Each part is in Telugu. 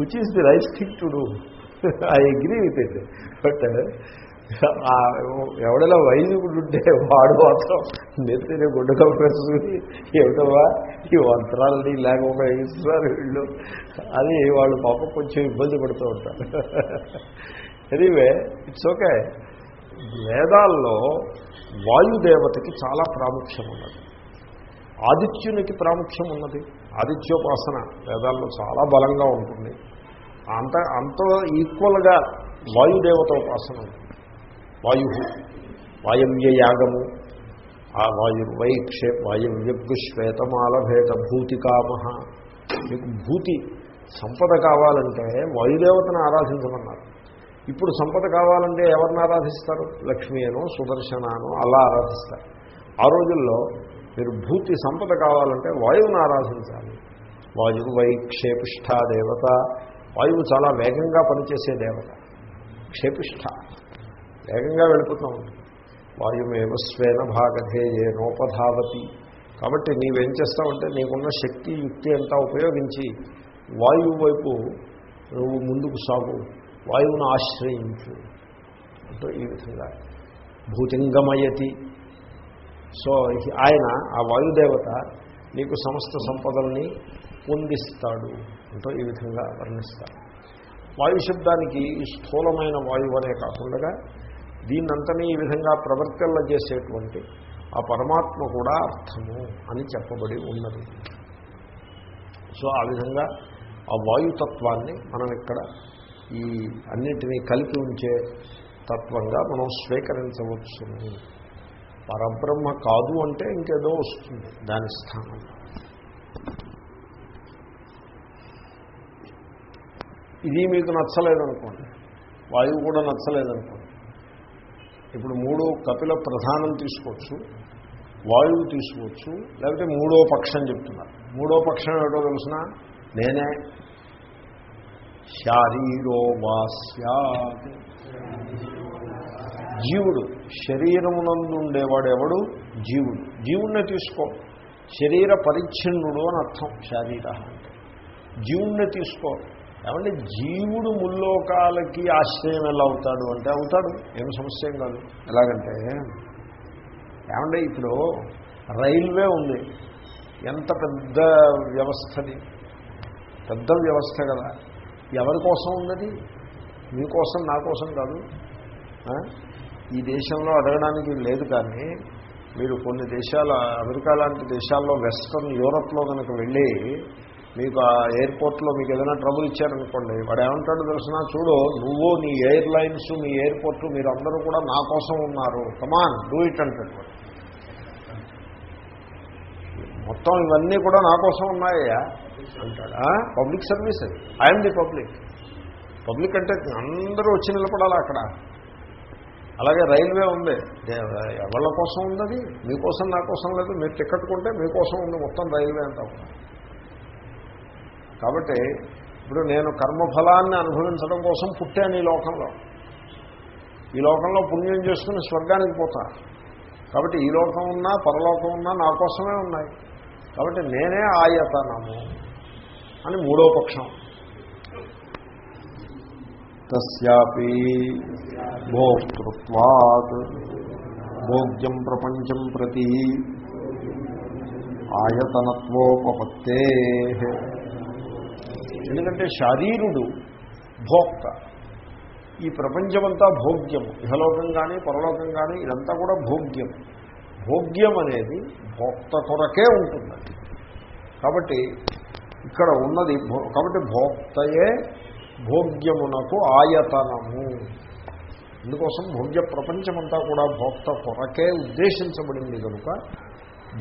Which is the right thing to do I agree with it but ఎవడలా వైదికుడు ఉంటే వాడు మాత్రం నెత్తిన గుడ్డ కంపేసుకుని ఏమిటవా ఈ వంత్రాలని ఇలాగ ఉపయోగిస్తున్నారు వీళ్ళు. అది వాళ్ళు పాప కొంచెం ఇబ్బంది పడుతూ ఉంటారు. ఎనీవే ఇట్స్ ఓకే వేదాల్లో వాయుదేవతకి చాలా ప్రాముఖ్యం ఉన్నది. ఆదిత్యునికి ప్రాముఖ్యం ఉన్నది. ఆదిత్యోపాసన వేదాల్లో చాలా బలంగా ఉంటుంది. అంత అంత ఈక్వల్గా వాయుదేవత ఉపాసన వాయు వాయవ్య యాగము ఆ వాయు వైక్షే వాయవ్యగ్గు శ్వేతమాలభేద భూతికామ మీకు భూతి సంపద కావాలంటే వాయుదేవతను ఆరాధించమన్నారు. ఇప్పుడు సంపద కావాలంటే ఎవరిని ఆరాధిస్తారు? లక్ష్మీ అనో సుదర్శనానో అలా ఆరాధిస్తారు. ఆ రోజుల్లో మీరు భూతి సంపద కావాలంటే వాయువును ఆరాధించాలి. వాయువు వై వైక్షేపిష్ఠ దేవత. వాయువు చాలా వేగంగా పనిచేసే దేవత. క్షేపిష్ఠ వేగంగా వెళ్ళిపోతూ. ఉంటుంది వాయుమేవ స్వేన భాగధేయే నోపధావతి. కాబట్టి నీవేం చేస్తావంటే నీకున్న శక్తి యుక్తి అంతా ఉపయోగించి వాయువు వైపు నువ్వు ముందుకు సాగు. వాయువును ఆశ్రయించు. అంటూ ఈ విధంగా. భూతింగమయతి. సో ఆయన ఆ వాయుదేవత నీకు సమస్త సంపదల్ని పొందిస్తాడు అంటూ ఈ విధంగా వర్ణిస్తాడు వాయు శబ్దానికి ఈ స్థూలమైన వాయువు అనే కాకుండా దీన్నంతనే ఈ విధంగా ప్రవర్తన చేసేటువంటి ఆ పరమాత్మ కూడా అర్థము అని చెప్పబడి ఉన్నది. సో ఆ విధంగా ఆ వాయుతత్వాన్ని మనం ఇక్కడ ఈ అన్నిటినీ కలిపి ఉంచే తత్వంగా మనం స్వీకరించవచ్చు పరబ్రహ్మ కాదు అంటే ఇంకేదో వస్తుంది. దాని స్థానం. ఇది మీకు నచ్చలేదనుకోండి. వాయువు కూడా నచ్చలేదనుకోండి. ఇప్పుడు మూడో కపిల ప్రధానం తీసుకోవచ్చు వాయువు తీసుకోవచ్చు లేకపోతే మూడో పక్షం చెప్తున్నారు. మూడో పక్షం ఏమిటో తెలిసిన? నేనే. శారీరో వాస్యా జీవుడు. శరీరమునందు ఉండేవాడు ఎవడు జీవుడు. జీవుణ్ణి తీసుకో. శరీర పరిచ్ఛిన్నుడు అని అర్థం. శారీర అంటే. జీవుణ్ణి తీసుకో. ఏమంటే జీవుడు ముల్లోకాలకి ఆశ్రయం ఎలా అవుతాడు అంటే అవుతాడు. ఏం సమస్య ఏం కాదు. ఎలాగంటే ఏమంటే ఇప్పుడు రైల్వే ఉంది. ఎంత పెద్ద వ్యవస్థది పెద్ద వ్యవస్థ కదా. ఎవరి కోసం ఉన్నది? మీకోసం నా కోసం కాదు. ఈ దేశంలో అడగడానికి లేదు కానీ మీరు కొన్ని దేశాల అమెరికా లాంటి దేశాల్లో వెస్ట్రన్ యూరప్లో కనుక వెళ్ళి మీకు ఆ ఎయిర్పోర్ట్లో మీకు ఏదైనా ట్రబుల్ ఇచ్చారనుకోండి వాడు ఏమంటాడు తెలిసిన? చూడు నువ్వు నీ ఎయిర్లైన్స్ మీ ఎయిర్పోర్ట్ మీరందరూ కూడా నా కోసం ఉన్నారు. కమాన్ డూ ఇట్ అంటాడు మొత్తం ఇవన్నీ కూడా నా కోసం ఉన్నాయా? అంటాడు. Public service I'm the public public అంటే అందరూ వచ్చి నిలబడాలి అక్కడ? అలాగే రైల్వే ఉంది. ఎవళ్ళ కోసం ఉంది మీకోసం నా కోసం లేదు. మీరు టికెట్ కొంటే మీకోసం ఉంది మొత్తం రైల్వే అంతా కాబట్టి ఇప్పుడు నేను కర్మఫలాన్ని అనుభవించడం కోసం పుట్టాను ఈ లోకంలో. ఈ లోకంలో పుణ్యం చేసుకుని స్వర్గానికి పోతా. కాబట్టి ఈ లోకం ఉన్నా పరలోకం ఉన్నా నా కోసమే ఉన్నాయి. కాబట్టి నేనే ఆయతనము అని మూడో పక్షం. తస్యాపి భోక్తృత్వాత్. భోగ్యం ప్రపంచం ప్రతి ఆయతనత్వోపత్తే ఎందుకంటే శారీరుడు భోక్త. ఈ ప్రపంచమంతా భోగ్యం. ఇహలోకం కానీ పరలోకం కానీ ఇదంతా కూడా భోగ్యం. భోగ్యం అనేది భోక్త కొరకే ఉంటుంది కాబట్టి ఇక్కడ ఉన్నది భో- కాబట్టి భోక్తయే భోగ్యమునకు ఆయతనము. అందుకోసం భోగ్య ప్రపంచమంతా కూడా భోక్త కొరకే ఉద్దేశించబడింది కనుక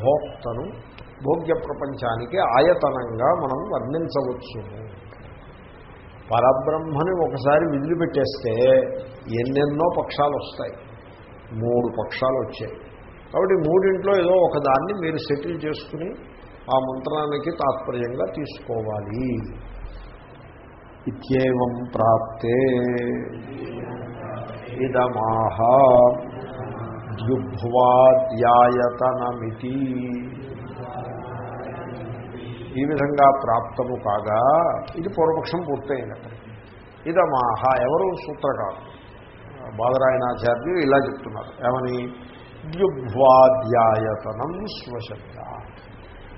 భోక్తను భోగ్య ప్రపంచానికి ఆయతనంగా మనం వర్ణించవచ్చు. పరబ్రహ్మని ఒకసారి విదిలిపెట్టేస్తే ఎన్నెన్నో పక్షాలు వస్తాయి మూడు పక్షాలు వచ్చాయి కాబట్టి మూడింట్లో ఏదో ఒకదాన్ని మీరు సెటిల్ చేసుకుని ఆ మంత్రానికి తాత్పర్యంగా తీసుకోవాలి. ఇత్యేవం ప్రాప్తే ఇదమాహ ద్యుభ్వాద్యాయతనమితి ఈ విధంగా ప్రాప్తము కాగా ఇది పూర్వపక్షం పూర్తయినట్టు. ఇదమాహ ఎవరు సూత్రకారు బాదరాయణాచార్యులు ఇలా చెప్తున్నారు. ఏమని? ద్యుభ్వాధ్యాయతనం స్వశబ్ద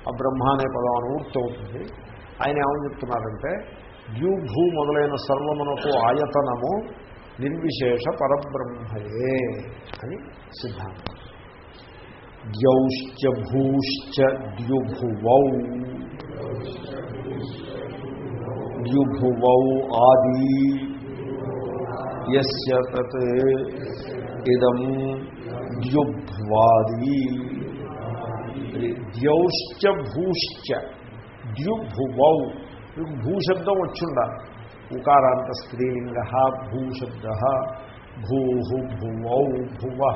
ఆ బ్రహ్మ అనే పదం అనువృత్తి అవుతుంది ఆయన ఏమని చెప్తున్నారంటే ద్యూభూ మొదలైన సర్వమునకు ఆయతనము నిర్విశేష పరబ్రహ్మయే అని సిద్ధాంతం. ద్యౌశ్చ భూశ్చ ద్యుభువౌ. ద్యుభువౌ ఆది. యస్య తత్ ఇదం ద్యుభ్వాది. ద్యౌశ్చ భూశ్చ ద్యుభువౌ. మీకు భూశబ్దం వచ్చుండాలి ఉకారాంత స్త్రీలింగ భూశబ్ద. భూ భువౌ భువ.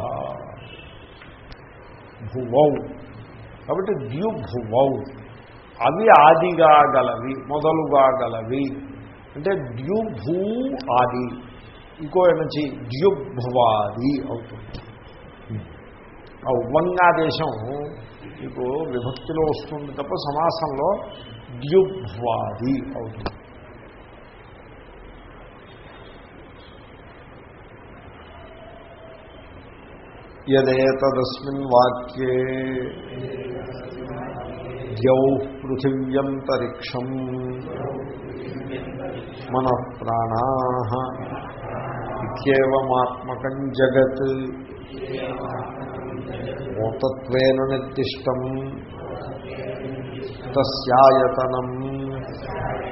భువౌ. కాబట్టి ద్యుభువౌ. అవి ఆదిగా గలవి మొదలుగా గలవి. అంటే ద్యుభూ ఆది. ఇంకో నుంచి ద్యుభ్వాది అవుతుంది. ఆ దేశం మీకు విభక్తిలో వస్తుంది తప్ప సమాసంలో విద్యుద్వాది అవుతుంది. యదేతదస్మిన్ వాక్యే ద్యౌ పృథివ్యంతరిక్షం మన ప్రాణా ఇత్యేవమాత్మకం జగత్ మూతత్వేన నిర్దిష్టం తస్యాయతనం.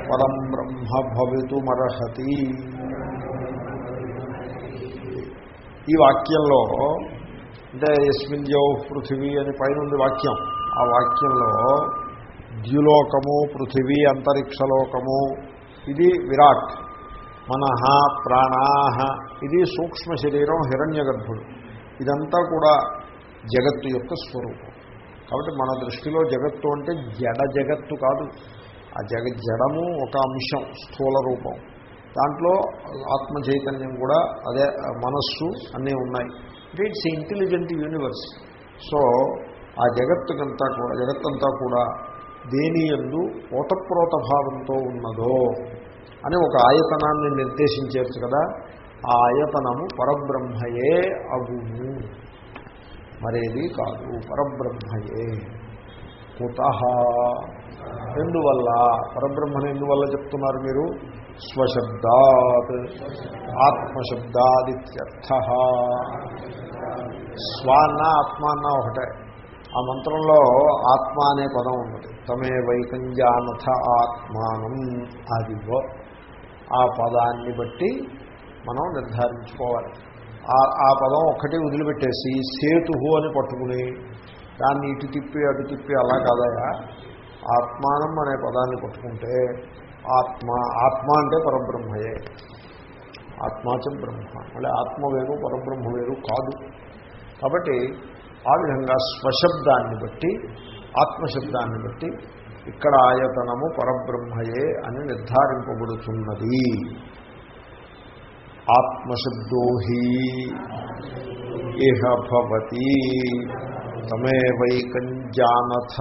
పరం బ్రహ్మ భవితుమర్హతి. ఈ వాక్యంలో అంటే ఎస్మిన్ జౌ పృథివీ అని పైన వాక్యం. ఆ వాక్యంలో ద్యులోకము పృథివీ అంతరిక్షలోకము ఇది విరాట్. మనహ ప్రాణాహ ఇది సూక్ష్మ శరీరం హిరణ్య గర్భుడు ఇదంతా కూడా జగత్తు యొక్క స్వరూపం. కాబట్టి మన దృష్టిలో జగత్తు అంటే జడ జగత్తు కాదు. ఆ జగ జడము ఒక అంశం స్థూల రూపం. దాంట్లో ఆత్మ చైతన్యం కూడా అదే మనస్సు అన్నీ ఉన్నాయి. అంటే ఇట్స్ ఇంటెలిజెంట్ యూనివర్స్ సో ఆ జగత్తుకంతా కూడా జగత్తంతా కూడా దేని ఎందు ఓతప్రోత భావంతో ఉన్నదో అని ఒక ఆయతనాన్ని నిర్దేశించవచ్చు కదా. ఆ ఆయతనము పరబ్రహ్మయే అగును మరేది కాదు. పరబ్రహ్మయే. కుత. ఎందువల్ల? పరబ్రహ్మను ఎందువల్ల చెప్తున్నారు మీరు? స్వశబ్దాత్. ఆత్మశబ్దాదిత్యర్థ. స్వాన్న ఆత్మ అన్న ఒకటే. ఆ మంత్రంలో ఆత్మ అనే పదం ఉన్నది. తమే వైకంజానథ ఆత్మానం అదివో. ఆ పదాన్ని బట్టి మనం నిర్ధారించుకోవాలి. ఆ పదం ఒక్కటి వదిలిపెట్టేసి సేతు అని పట్టుకుని దాన్ని ఇటు తిప్పి అటు తిప్పి అలా కాదయా ఆత్మానం అనే పదాన్ని పట్టుకుంటే ఆత్మ ఆత్మ అంటే పరబ్రహ్మయే. ఆత్మాచం బ్రహ్మ. మళ్ళీ ఆత్మ వేరు పరబ్రహ్మ వేరు కాదు. కాబట్టి ఆ విధంగా స్వశబ్దాన్ని బట్టి ఆత్మశబ్దాన్ని బట్టి ఇక్కడ ఆయతనము పరబ్రహ్మయే అని నిర్ధారింపబడుతున్నది. ఆత్మశబ్దో హి ఇహ భవతి తమేవైకం జానథ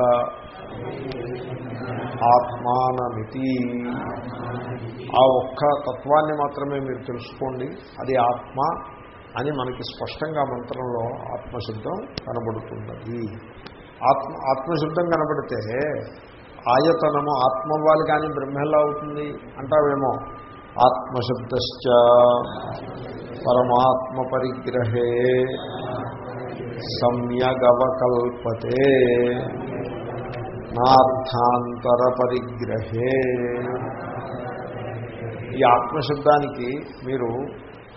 ఆత్మానమితి. ఆ ఒక్క తత్వాన్ని మాత్రమే మీరు తెలుసుకోండి. అది ఆత్మ అని మనకి స్పష్టంగా మంత్రంలో ఆత్మశబ్దం కనబడుతున్నది. ఆత్మ ఆత్మశబ్దం కనబడితే ఆయతనము ఆత్మవ్వాలి కానీ బ్రహ్మెల్లా అవుతుంది అంటావేమో. ఆత్మశబ్దశ్చ పరమాత్మ పరిగ్రహే సమ్యగవకల్పతే నార్థాంతర పరిగ్రహే ఈ ఆత్మశబ్దానికి మీరు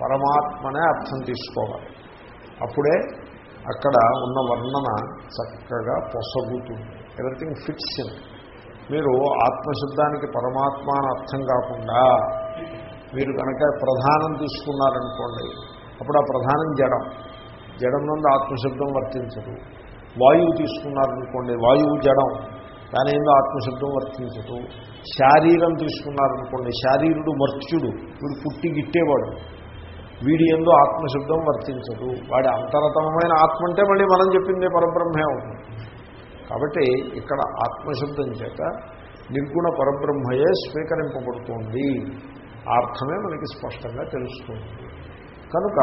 పరమాత్మనే అర్థం తీసుకోవాలి. అప్పుడే అక్కడ ఉన్న వర్ణన చక్కగా పొసగుతుంది. ఎవ్రీథింగ్ ఫిట్స్ ఇన్ మీరు ఆత్మశబ్దానికి పరమాత్మ అని అర్థం కాకుండా మీరు కనుక ప్రధానం తీసుకున్నారనుకోండి అప్పుడు ఆ ప్రధానం జడం. జడం నుండి ఆత్మశబ్దం వర్తించదు. వాయువు తీసుకున్నారనుకోండి వాయువు జడం. దాని ఏందో ఆత్మశబ్దం వర్తించదు. శారీరం తీసుకున్నారనుకోండి శారీరుడు మర్త్యుడు వీడు పుట్టి గిట్టేవాడు. వీడి ఎందు ఆత్మశబ్దం వర్తించదు. వాడి అంతరతమైన ఆత్మ అంటే మళ్ళీ మనం చెప్పిందే పరబ్రహ్మే అవుతుంది. కాబట్టి ఇక్కడ ఆత్మశబ్దం చేత నిర్గుణ పరబ్రహ్మయే స్వీకరింపబడుతోంది. ఆ అర్థమే మనకి స్పష్టంగా తెలుస్తుంది. కనుక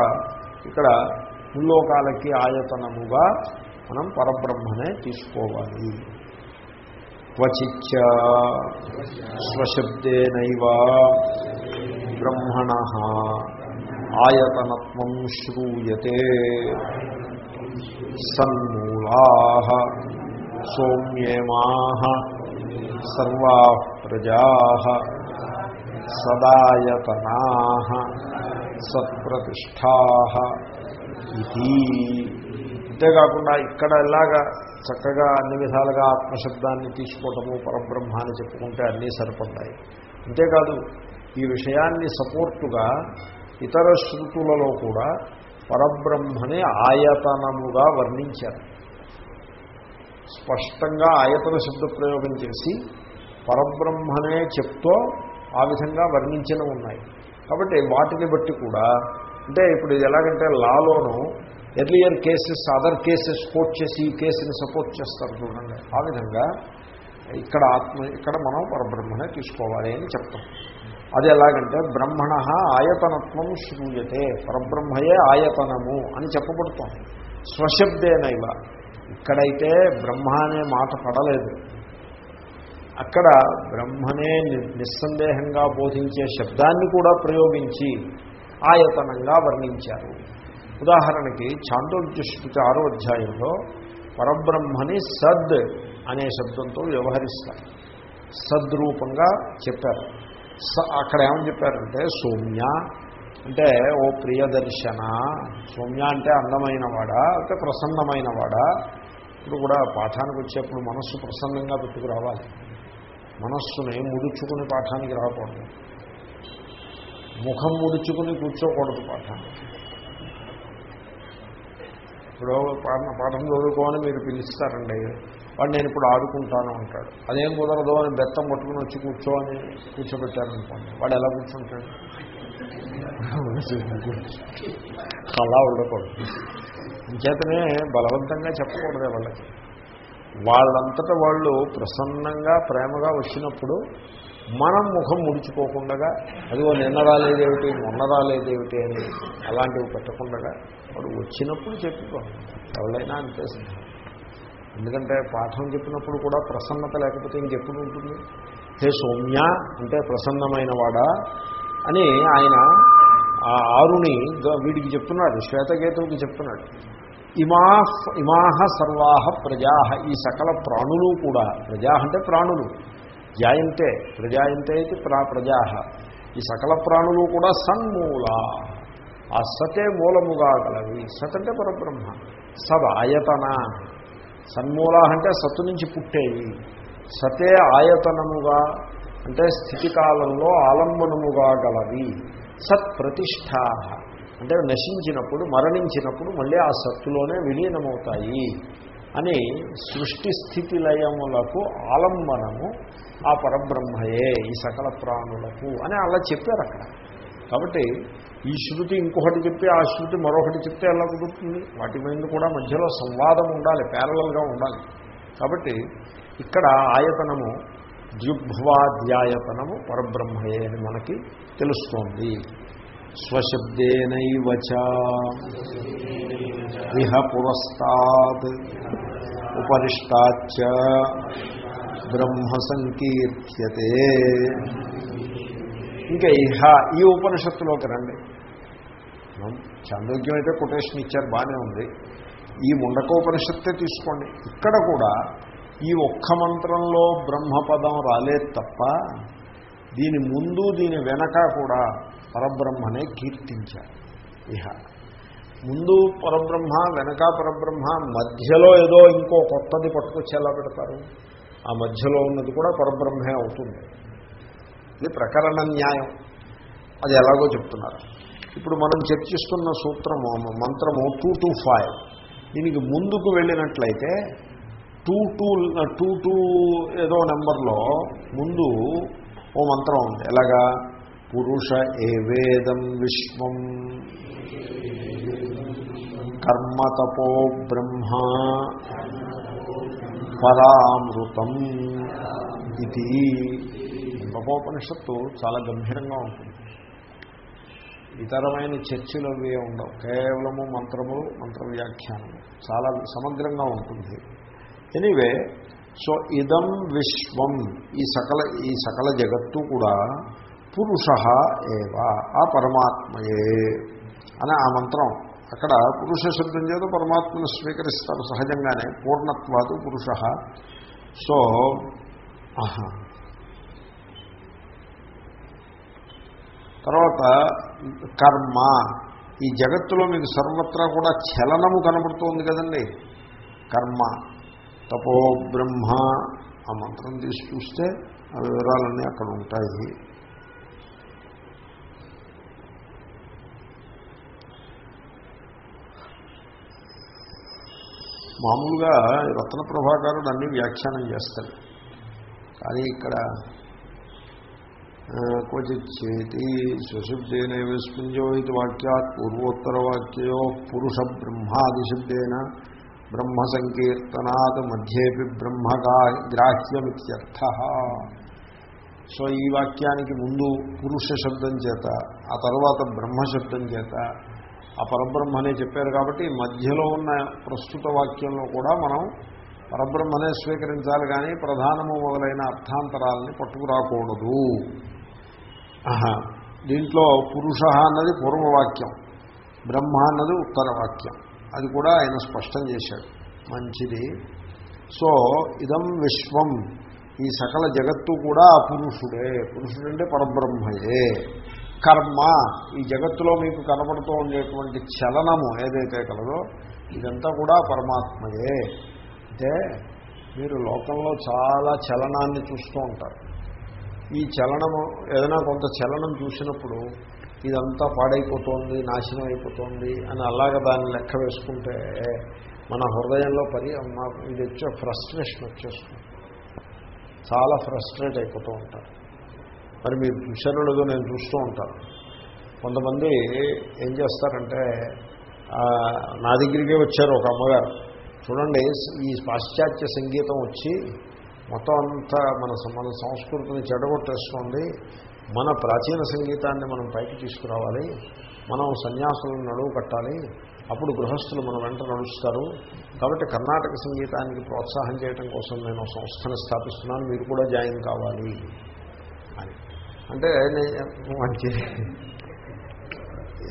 ఇక్కడ ముల్లోకాలకి ఆయతనముగా మనం పరబ్రహ్మనే తీసుకోవాలి. క్వచిచ్చ స్వశబ్దేనైవ బ్రహ్మణ ఆయతనత్వం శ్రూయతే సన్మూలా సౌమ్యేమా సర్వా ప్రజా సదాయతనా సత్ప్రతిష్టా ఇది. అంతేకాకుండా ఇక్కడ ఎలాగా చక్కగా అన్ని విధాలుగా ఆత్మశబ్దాన్ని తీసుకోవటము పరబ్రహ్మ అని చెప్పుకుంటే అన్నీ సరిపడ్డాయి. అంతేకాదు ఈ విషయాన్ని సపోర్టుగా ఇతర శృతులలో కూడా పరబ్రహ్మని ఆయతనముగా వర్ణించారు. స్పష్టంగా ఆయతన శబ్ద ప్రయోగం చేసి పరబ్రహ్మనే చెప్తూ ఆ విధంగా వర్ణించిన ఉన్నాయి. కాబట్టి వాటిని బట్టి కూడా అంటే ఇప్పుడు ఇది ఎలాగంటే లాలోను earlier cases other cases quote చేసి ఈ కేసుని సపోర్ట్ చేస్తారు చూడండి. ఆ విధంగా ఇక్కడ ఆత్మ ఇక్కడ మనం పరబ్రహ్మనే తీసుకోవాలి అని చెప్తాం. అది ఎలాగంటే బ్రహ్మణ ఆయతనత్వం శ్రూయతే పరబ్రహ్మయే ఆయతనము అని చెప్పబడుతోంది. స్వశబ్దేనైవ. ఇక్కడైతే బ్రహ్మ అనే మాట పడలేదు. అక్కడ బ్రహ్మనే నిస్సందేహంగా బోధించే శబ్దాన్ని కూడా ప్రయోగించి ఆయతనంగా వర్ణించారు. ఉదాహరణకి చాందోగ్యశ్రుతి ఆరో అధ్యాయంలో పరబ్రహ్మని సద్ అనే శబ్దంతో వ్యవహరిస్తారు. సద్రూపంగా చెప్పారు. స అక్కడ ఏమని చెప్పారంటే సౌమ్య అంటే ఓ ప్రియదర్శన సౌమ్య అంటే అందమైన వాడా అంటే ప్రసన్నమైన వాడా ఇప్పుడు కూడా పాఠానికి వచ్చేప్పుడు మనస్సు ప్రసన్నంగా పెట్టుకురావాలి. మనస్సుని ముడుచుకుని పాఠానికి రాకూడదు. ముఖం ముడుచుకుని కూర్చోకూడదు పాఠానికి. ఇప్పుడు పాఠం పాఠం చదువుకోని మీరు పిలుస్తారండి. వాడు నేను ఇప్పుడు ఆడుకుంటాను అంటాడు. అదేం కుదరదు అని బెత్తం పట్టుకుని వచ్చి కూర్చో అని కూర్చోబెట్టారనుకోండి. వాడు ఎలా కూర్చుంటాడు? అలా ఉండకూడదు. ఇంకేతనే బలవంతంగా చెప్పకూడదే వాళ్ళకి. వాళ్ళంతటా వాళ్ళు ప్రసన్నంగా ప్రేమగా వచ్చినప్పుడు మనం ముఖం ముడుచుకోకుండా అదిగో నిన్న రాలేదేమిటి మొన్న రాలేదేమిటి అని అలాంటివి పెట్టకుండా వాడు వచ్చినప్పుడు చెప్పుకో. ఎవరైనా అంతే ఎందుకంటే పాఠం చెప్పినప్పుడు కూడా ప్రసన్నత లేకపోతే ఇంకెప్పుడు ఉంటుంది? హే సౌమ్య అంటే ప్రసన్నమైన వాడా అని ఆయన ఆ ఆరుని వీడికి చెప్తున్నాడు శ్వేతకేతువుకి చెప్తున్నాడు. ఇమా ఇమాహ సర్వాహ ప్రజా ఈ సకల ప్రాణులు కూడా ప్రజా అంటే ప్రాణులు జాయంతే ప్రజాయంతే అయితే ప్రా ప్రజా ఈ సకల ప్రాణులు కూడా సన్మూల. ఆ సతే మూలముగా గలవి. సత్ అంటే పరబ్రహ్మ. సద్ ఆయతన. సన్మూల అంటే సత్తు నుంచి పుట్టేవి. సతే ఆయతనముగా అంటే స్థితికాలంలో ఆలంబనముగా గలవి. సత్ ప్రతిష్టా అంటే నశించినప్పుడు మరణించినప్పుడు మళ్ళీ ఆ సత్తులోనే విలీనమవుతాయి అని సృష్టి స్థితి లయములకు ఆలంబనము ఆ పరబ్రహ్మయే ఈ సకల ప్రాణులకు అని అలా చెప్పారు అక్కడ. కాబట్టి ఈ శృతి ఇంకొకటి చెప్పి ఆ శృతి మరొకటి చెప్తే ఎలా కుదురుతుంది? వాటి మీద కూడా మధ్యలో సంవాదం ఉండాలి ప్యారలల్గా ఉండాలి. కాబట్టి ఇక్కడ ఆయతనము ద్యుభ్వాద్యాయతనము పరబ్రహ్మయే అని మనకి తెలుస్తోంది. స్వశబ్దేనైవచ ఇహ పురస్తాత్ ఉపరిష్టాచ బ్రహ్మ సంకీర్త్యతే. ఇంకా ఇహ ఈ ఉపనిషత్తులోకి రండి. చాంద్రోగ్యం అయితే కొటేషన్ ఇచ్చారు బాగానే ఉంది. ఈ ముండకోపనిషత్తే తీసుకోండి. ఇక్కడ కూడా ఈ ఒక్క మంత్రంలో బ్రహ్మపదం రాలేదు తప్ప దీని ముందు దీని వెనక కూడా పరబ్రహ్మనే కీర్తించారు. ఇహ. ముందు పరబ్రహ్మ వెనక పరబ్రహ్మ మధ్యలో ఏదో ఇంకో కొత్తది పట్టుకొచ్చి ఎలా పెడతారు. ఆ మధ్యలో ఉన్నది కూడా పరబ్రహ్మే అవుతుంది. ఇది ప్రకరణ న్యాయం. అది ఎలాగో చెప్తున్నారు. ఇప్పుడు మనం చర్చిస్తున్న సూత్రము మంత్రము టూ టూ ఫైవ్ దీనికి ముందుకు వెళ్ళినట్లయితే టూ టూ టూ టూ ఏదో నెంబర్లో ముందు ఓ మంత్రం ఉంది. ఎలాగా? పురుష ఏ వేదం విశ్వం? కర్మతపో బ్రహ్మ పరామృతం ఇది. బ్రహ్మోపనిషత్తు చాలా గంభీరంగా ఉంటుంది. ఇతరమైన చర్చలు అవి ఉండవు. కేవలము మంత్రము మంత్ర వ్యాఖ్యానము చాలా సమగ్రంగా ఉంటుంది. ఎనీవే సో ఇదం విశ్వం. ఈ సకల ఈ సకల జగత్తు కూడా పురుష ఏవ ఆ పరమాత్మయే అని ఆ మంత్రం. అక్కడ పురుష శబ్దం చేత పరమాత్మను స్వీకరిస్తారు సహజంగానే పూర్ణత్వాదు పురుష. సో తర్వాత కర్మ. ఈ జగత్తులో మీకు సర్వత్రా కూడా చలనము కనబడుతోంది కదండి. కర్మ. తపో బ్రహ్మ ఆ మంత్రం తీసి చూస్తే ఆ వివరాలన్నీ అక్కడ ఉంటాయి. మామూలుగా రత్న ప్రభాకరుడు అన్ని వ్యాఖ్యానం చేస్తాడు. కానీ ఇక్కడ క్వచిచ్చేతి స్వశబ్దేన విస్మింజో ఇది వాక్యాత్ పూర్వోత్తర వాక్యో పురుష బ్రహ్మాదిశుద్ధేన బ్రహ్మ సంకీర్తనాత్ మధ్యేపి బ్రహ్మగా గ్రాహ్యమిత్యర్థ. సో ఈ వాక్యానికి ముందు పురుష శబ్దం చేత ఆ తర్వాత బ్రహ్మ శబ్దం చేత ఆ పరబ్రహ్మనే చెప్పారు కాబట్టి మధ్యలో ఉన్న ప్రస్తుత వాక్యంలో కూడా మనం పరబ్రహ్మనే స్వీకరించాలి కానీ ప్రధానము మొదలైన అర్థాంతరాలని పట్టుకురాకూడదు. దీంట్లో పురుష అన్నది పూర్వవాక్యం బ్రహ్మ అన్నది ఉత్తర వాక్యం అది కూడా ఆయన స్పష్టం చేశాడు. మంచిది. సో ఇదం విశ్వం. ఈ సకల జగత్తు కూడా ఆ పురుషుడే. పురుషుడంటే పరబ్రహ్మయే. కర్మ. ఈ జగత్తులో మీకు కనపడుతూ ఉండేటువంటి చలనము ఏదైతే కలదో ఇదంతా కూడా పరమాత్మయే. అంటే మీరు లోకంలో చాలా చలనాన్ని చూస్తూ ఉంటారు. ఈ చలనము ఏదైనా కొంత చలనం చూసినప్పుడు ఇదంతా పాడైపోతోంది నాశనం అయిపోతుంది అని అలాగ దాన్ని లెక్క వేసుకుంటే మన హృదయంలో పరి మాకు ఇది వచ్చే ఫ్రస్ట్రేషన్ వచ్చేస్తుంది. చాలా ఫ్రస్ట్రేట్ అయిపోతూ ఉంటారు. మరి మీరు చూసారో లేదో నేను చూస్తూ ఉంటాను. కొంతమంది ఏం చేస్తారంటే నా దగ్గరికే వచ్చారు ఒక అమ్మగారు. చూడండి ఈ పాశ్చాత్య సంగీతం వచ్చి మొత్తం అంతా మన మన సంస్కృతిని చెడగొట్టేస్తుంది. మన ప్రాచీన సంగీతాన్ని మనం పైకి తీసుకురావాలి. మనం సన్యాసులను నడువు కట్టాలి. అప్పుడు గృహస్థులు మన వెంట నడుస్తారు. కాబట్టి కర్ణాటక సంగీతానికి ప్రోత్సాహం చేయడం కోసం నేను సంస్థను స్థాపిస్తున్నాను. మీరు కూడా జాయిన్ కావాలి అని. అంటే మంచిది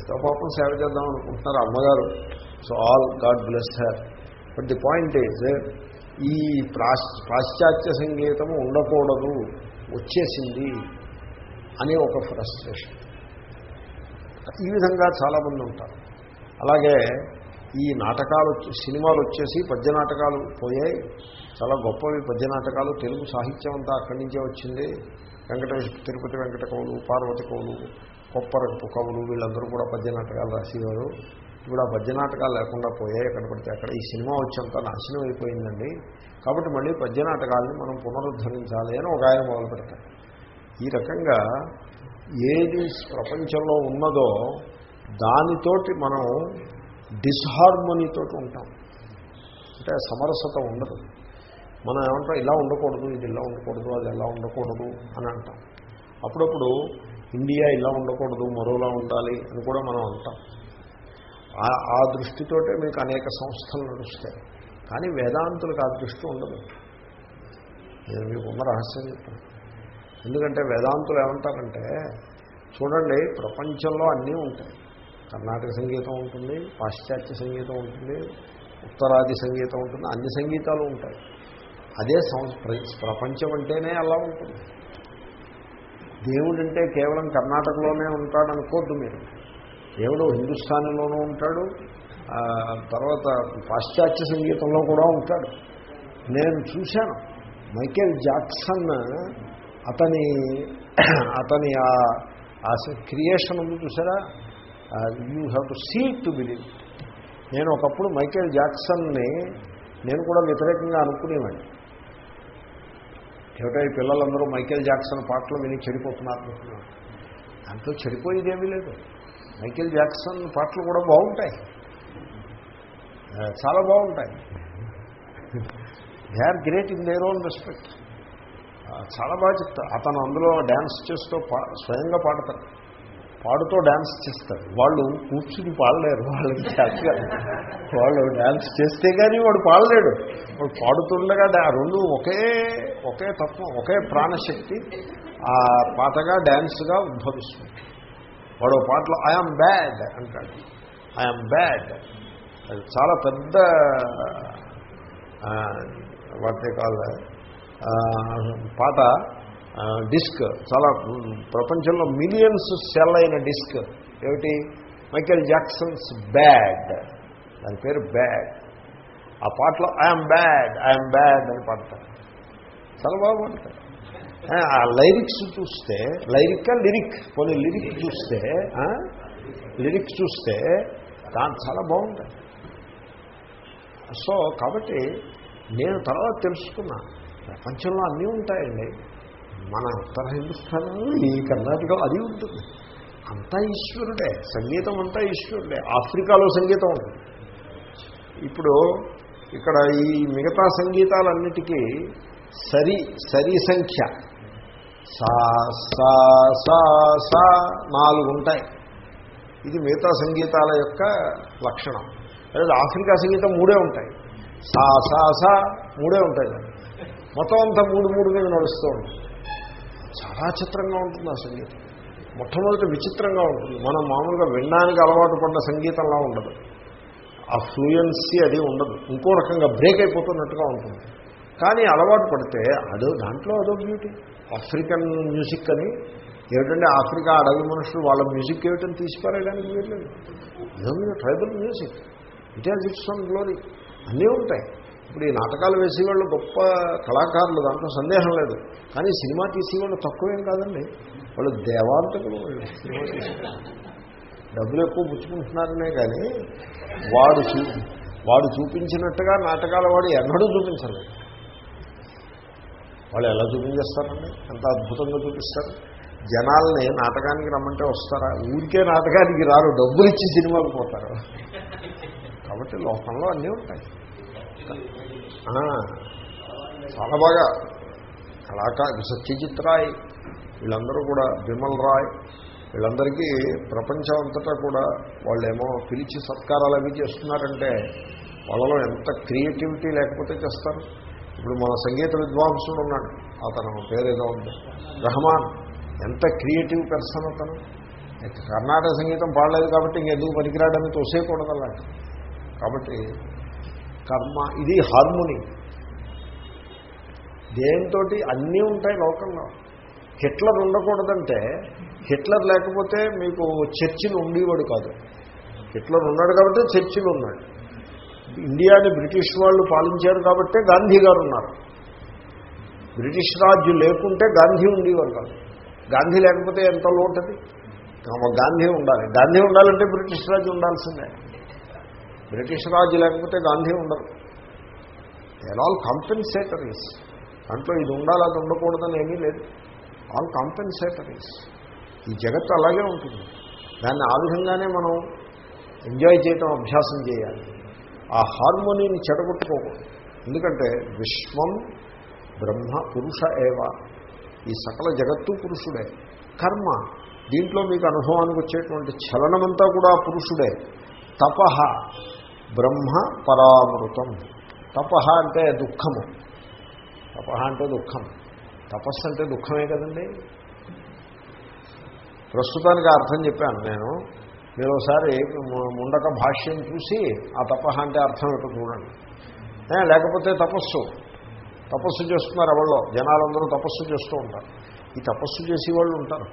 ఏదో పాపం సేవ చేద్దాం అనుకుంటున్నారు అమ్మగారు. So all God bless her but the point is ఈ పాశ్చాత్య సంగీతము ఉండకూడదు వచ్చేసింది అని ఒక ఫ్రస్ట్రేషన్ ఈ విధంగా చాలామంది ఉంటారు. అలాగే ఈ నాటకాలు వచ్చి- సినిమాలు వచ్చేసి పద్య నాటకాలు పోయాయి. చాలా గొప్పవి పద్య నాటకాలు తెలుగు సాహిత్యం అంతా అక్కడి నుంచే వచ్చింది. వెంకటేశ్వర తిరుపతి వెంకట కవులు పార్వతి కవులు కొప్పరపు కవులు వీళ్ళందరూ కూడా పద్యనాటకాలు రాసేవారు. ఇప్పుడు ఆ పద్యనాటకాలు లేకుండా పోయాయి ఎక్కడ పడితే. అక్కడ ఈ సినిమా వచ్చేంత నాశనం అయిపోయిందండి. కాబట్టి మళ్ళీ పద్యనాటకాలని మనం పునరుద్ధరించాలి అని ఒక ఆయన మొదలు పెడతారు. ఈ రకంగా ఏది ప్రపంచంలో ఉన్నదో దానితోటి మనం డిస్హార్మోనీతోటి ఉంటాం. అంటే సమరసత ఉండదు. మనం ఏమంటాం ఇలా ఉండకూడదు ఇది ఇలా ఉండకూడదు అది ఎలా ఉండకూడదు అని అంటాం. అప్పుడప్పుడు ఇండియా ఇలా ఉండకూడదు మరోలా ఉండాలి అని కూడా మనం అంటాం. ఆ- దృష్టితోటే మీకు అనేక సంస్థలు నడుస్తాయి. కానీ వేదాంతులకు ఆ దృష్టి ఉండదు. నేను మీకు ఉన్న రహస్యం చెప్తాను ఎందుకంటే వేదాంతులు ఏమంటారంటే చూడండి ప్రపంచంలో అన్నీ ఉంటాయి. కర్ణాటక సంగీతం ఉంటుంది పాశ్చాత్య సంగీతం ఉంటుంది ఉత్తరాది సంగీతం ఉంటుంది అన్ని సంగీతాలు ఉంటాయి. అదే ప్ర- ప్రపంచం అంటేనే అలా ఉంటుంది. దేవుడు అంటే కేవలం కర్ణాటకలోనే ఉంటాడు అనుకోద్దు మీరు. దేవుడు హిందుస్థానీలోనూ ఉంటాడు తర్వాత పాశ్చాత్య సంగీతంలో కూడా ఉంటాడు. నేను చూశాను మైకేల్ జాక్సన్ అతని అతని ఆ- ఆ క్రియేషన్ ఉంది చూసారా? You have to see to believe నేను ఒకప్పుడు మైకేల్ జాక్సన్ని నేను కూడా వ్యతిరేకంగా అనుకునేవాడిని. ఏమిటో ఈ పిల్లలందరూ మైకేల్ జాక్సన్ పాటలు విని చెడిపోతున్నారు. దాంతో చెడిపోయేదేమీ లేదు. మైకేల్ జాక్సన్ పాటలు కూడా బాగుంటాయి. చాలా బాగుంటాయి. They are great in their own respect చాలా బాగా చెప్తారు. అతను అందులో డ్యాన్స్ చేస్తూ పా స్వయంగా పాడతారు. పాడుతూ డ్యాన్స్ చేస్తారు. వాళ్ళు కూర్చుని పాడలేరు. వాళ్ళకి చేతగా వాళ్ళు డ్యాన్స్ చేస్తే కానీ వాడు పాడలేడు. వాడు పాడుతుండగా రెండు ఒకే ఒకే తత్వం ఒకే ప్రాణశక్తి ఆ పాటగా డ్యాన్స్గా ఉద్భవిస్తుంది. వాడు పాటలో ఐఎమ్ బ్యాడ్ అంటాడు. ఐఎమ్ బ్యాడ్ అది చాలా పెద్ద వాటి కాల పాట డిస్క్ చాలా ప్రపంచంలో మిలియన్స్ సెల్ అయిన డిస్క్. ఏమిటి? Michael Jackson's bad. దాని పేరు బ్యాడ్. ఆ పాటలో ఐఎమ్ బ్యాడ్ ఐఎమ్ బ్యాడ్ అని పాడతారు. చాలా బాగుంటుంది ఆ, లైరిక్స్ చూస్తే లైరిక్ లిరిక్ కొన్ని లిరిక్ చూస్తే లిరిక్స్ లిరిక్ చూస్తే దాని చాలా బాగుంటుంది సో కాబట్టి నేను తర్వాత తెలుసుకున్నా. ప్రపంచంలో అన్నీ ఉంటాయండి. మన ఉత్తర హిందుస్థానంలో ఈ కర్ణాటక అది ఉంటుంది. అంతా ఈశ్వరుడే సంగీతం అంతా ఈశ్వరుడే ఆఫ్రికాలో సంగీతం ఉంటుంది. ఇప్పుడు ఇక్కడ ఈ మిగతా సంగీతాలన్నిటికీ సరి సరి సంఖ్య. సా సా సా సా నాలుగు ఉంటాయి. ఇది మిగతా సంగీతాల యొక్క లక్షణం. లేదా ఆఫ్రికా సంగీతం మూడే ఉంటాయి. సా సా సా మూడే ఉంటాయి. మొత్తం అంతా మూడు మూడు మీద నడుస్తూ ఉంటుంది. చాలా చిత్రంగా ఉంటుంది ఆ సంగీతం. మొట్టమొదటి విచిత్రంగా ఉంటుంది. మనం మామూలుగా వినడానికి అలవాటు పడ్డ సంగీతంలా ఉండదు. ఆ ఫ్లూయెన్సీ అది ఉండదు. ఇంకో రకంగా బ్రేక్ అయిపోతున్నట్టుగా ఉంటుంది. కానీ అలవాటు పడితే అదో దాంట్లో అదో బ్యూటీ ఆఫ్రికన్ మ్యూజిక్ అని. ఏమిటంటే ఆఫ్రికా అడవి మనుషులు వాళ్ళ మ్యూజిక్ ఏమిటని తీసిపారేయడానికి వీర్లేదు ఏదో tribal music it has its own glory అన్నీ ఉంటాయి. ఇప్పుడు ఈ నాటకాలు వేసేవాళ్ళు గొప్ప కళాకారులు దాంట్లో సందేహం లేదు. కానీ సినిమా తీసేవాళ్ళు తక్కువేం కాదండి. వాళ్ళు దేవాంతకులు సినిమా డబ్బులు ఎక్కువ పుచ్చుకుంటున్నారనే కానీ వాడు చూ వాడు చూపించినట్టుగా నాటకాల వాడు ఎన్నడూ చూపించలేదు వాళ్ళు ఎలా చూపించేస్తారండి? ఎంత అద్భుతంగా చూపిస్తారు? జనాల్ని నాటకానికి రమ్మంటే వస్తారా? ఊరికే నాటకానికి రారు డబ్బులు ఇచ్చి సినిమాకి పోతారు. కాబట్టి లోకంలో అన్నీ ఉంటాయి. చాలా బాగా. కళాకారు సత్యజిత్ రాయ్ వీళ్ళందరూ కూడా బిమల్ రాయ్ వీళ్ళందరికీ ప్రపంచం అంతటా కూడా వాళ్ళేమో పిలిచి సత్కారాలు అవి చేస్తున్నారంటే వాళ్ళలో ఎంత క్రియేటివిటీ లేకపోతే చేస్తారు? ఇప్పుడు మన సంగీత విద్వాంసుడు ఉన్నాడు. అతను పేరేదో ఉంది. రహమాన్. ఎంత క్రియేటివ్ పర్సన్ అతను? కర్ణాటక సంగీతం పాడలేదు కాబట్టి ఇంకెందుకు పనికిరాడని తోసేయకూడదు అలాంటి కాబట్టి కర్మ ఇది హార్మోని. దేంతో అన్నీ ఉంటాయి లోకంలో. హిట్లర్ ఉండకూడదంటే హిట్లర్ లేకపోతే మీకు చర్చిలు ఉండేవాడు కాదు. హిట్లర్ ఉన్నాడు కాబట్టి చర్చిలు ఉన్నాడు. ఇండియాని బ్రిటిష్ వాళ్ళు పాలించారు కాబట్టే గాంధీ గారు ఉన్నారు. బ్రిటిష్ రాజు లేకుంటే గాంధీ ఉండేవారు కాదు. గాంధీ లేకపోతే ఎంత లోటది గాంధీ ఉండాలి. గాంధీ ఉండాలంటే బ్రిటిష్ రాజు ఉండాల్సిందే. బ్రిటిష్ రాజు లేకపోతే గాంధీ ఉండరు. దేర్ ఆల్ కంపెన్సేటరీస్ దాంట్లో ఇది ఉండాలి అది ఉండకూడదని ఏమీ లేదు. ఆల్ కంపెన్సేటరీస్ ఈ జగత్తు అలాగే ఉంటుంది. దాన్ని ఆ విధంగానే మనం ఎంజాయ్ చేయటం అభ్యాసం చేయాలి. ఆ హార్మోనీని చెడగొట్టుకోకూడదు. ఎందుకంటే విశ్వం బ్రహ్మ పురుష ఏవ ఈ సకల జగత్తు పురుషుడే. కర్మ దీంట్లో మీకు అనుభవానికి వచ్చేటువంటి చలనమంతా కూడా పురుషుడే. తపహ బ్రహ్మ పరామృతం. తపహ అంటే దుఃఖము. తపహ అంటే దుఃఖం. తపస్సు అంటే దుఃఖమే కదండి? ప్రస్తుతానికి అర్థం చెప్పాను నేను. మీరు ఒకసారి ముండక భాష్యం చూసి ఆ తపహ అంటే అర్థం ఏంటో చూడండి. లేకపోతే తపస్సు. తపస్సు చేస్తున్నారు ఎవరో జనాలందరూ తపస్సు చేస్తూ ఉంటారు. ఈ తపస్సు చేసే వాళ్ళు ఉంటారు.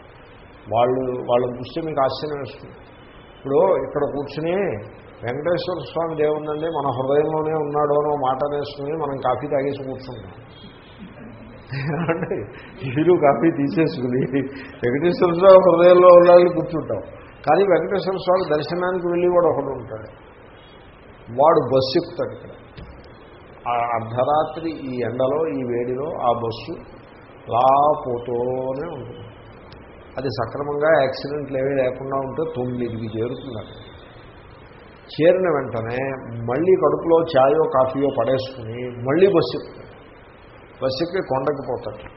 వాళ్ళు వాళ్ళని చూస్తే మీకు ఆశ్చర్యం వేస్తుంది. ఇప్పుడు ఇక్కడ కూర్చుని వెంకటేశ్వర స్వామి దేవుందండి మన హృదయంలోనే ఉన్నాడు అని మాట వేసుకుని మనం కాఫీ తాగేసి కూర్చుంటాం. మీరు కాఫీ తీసేసుకుని వెంకటేశ్వర స్వామి హృదయంలో ఉండాలని కూర్చుంటాం. కానీ వెంకటేశ్వర స్వామి దర్శనానికి వెళ్ళి వాడు ఒకడు ఉంటాడు. వాడు బస్సు ఎక్కుతాడు ఇక్కడ. ఆ అర్ధరాత్రి ఈ ఎండలో ఈ వేడిలో ఆ బస్సు లా పోతూనే ఉంటుంది. అది సక్రమంగా యాక్సిడెంట్లు ఏమీ లేకుండా ఉంటే తొమ్మిదికి చేరుతుంది అక్కడ చేరిన వెంటనే మళ్ళీ కడుపులో ఛాయో కాఫీయో పడేసుకుని మళ్ళీ బస్సు ఎక్కుతాడు బస్సు ఎక్కి కొండకి పోతాడు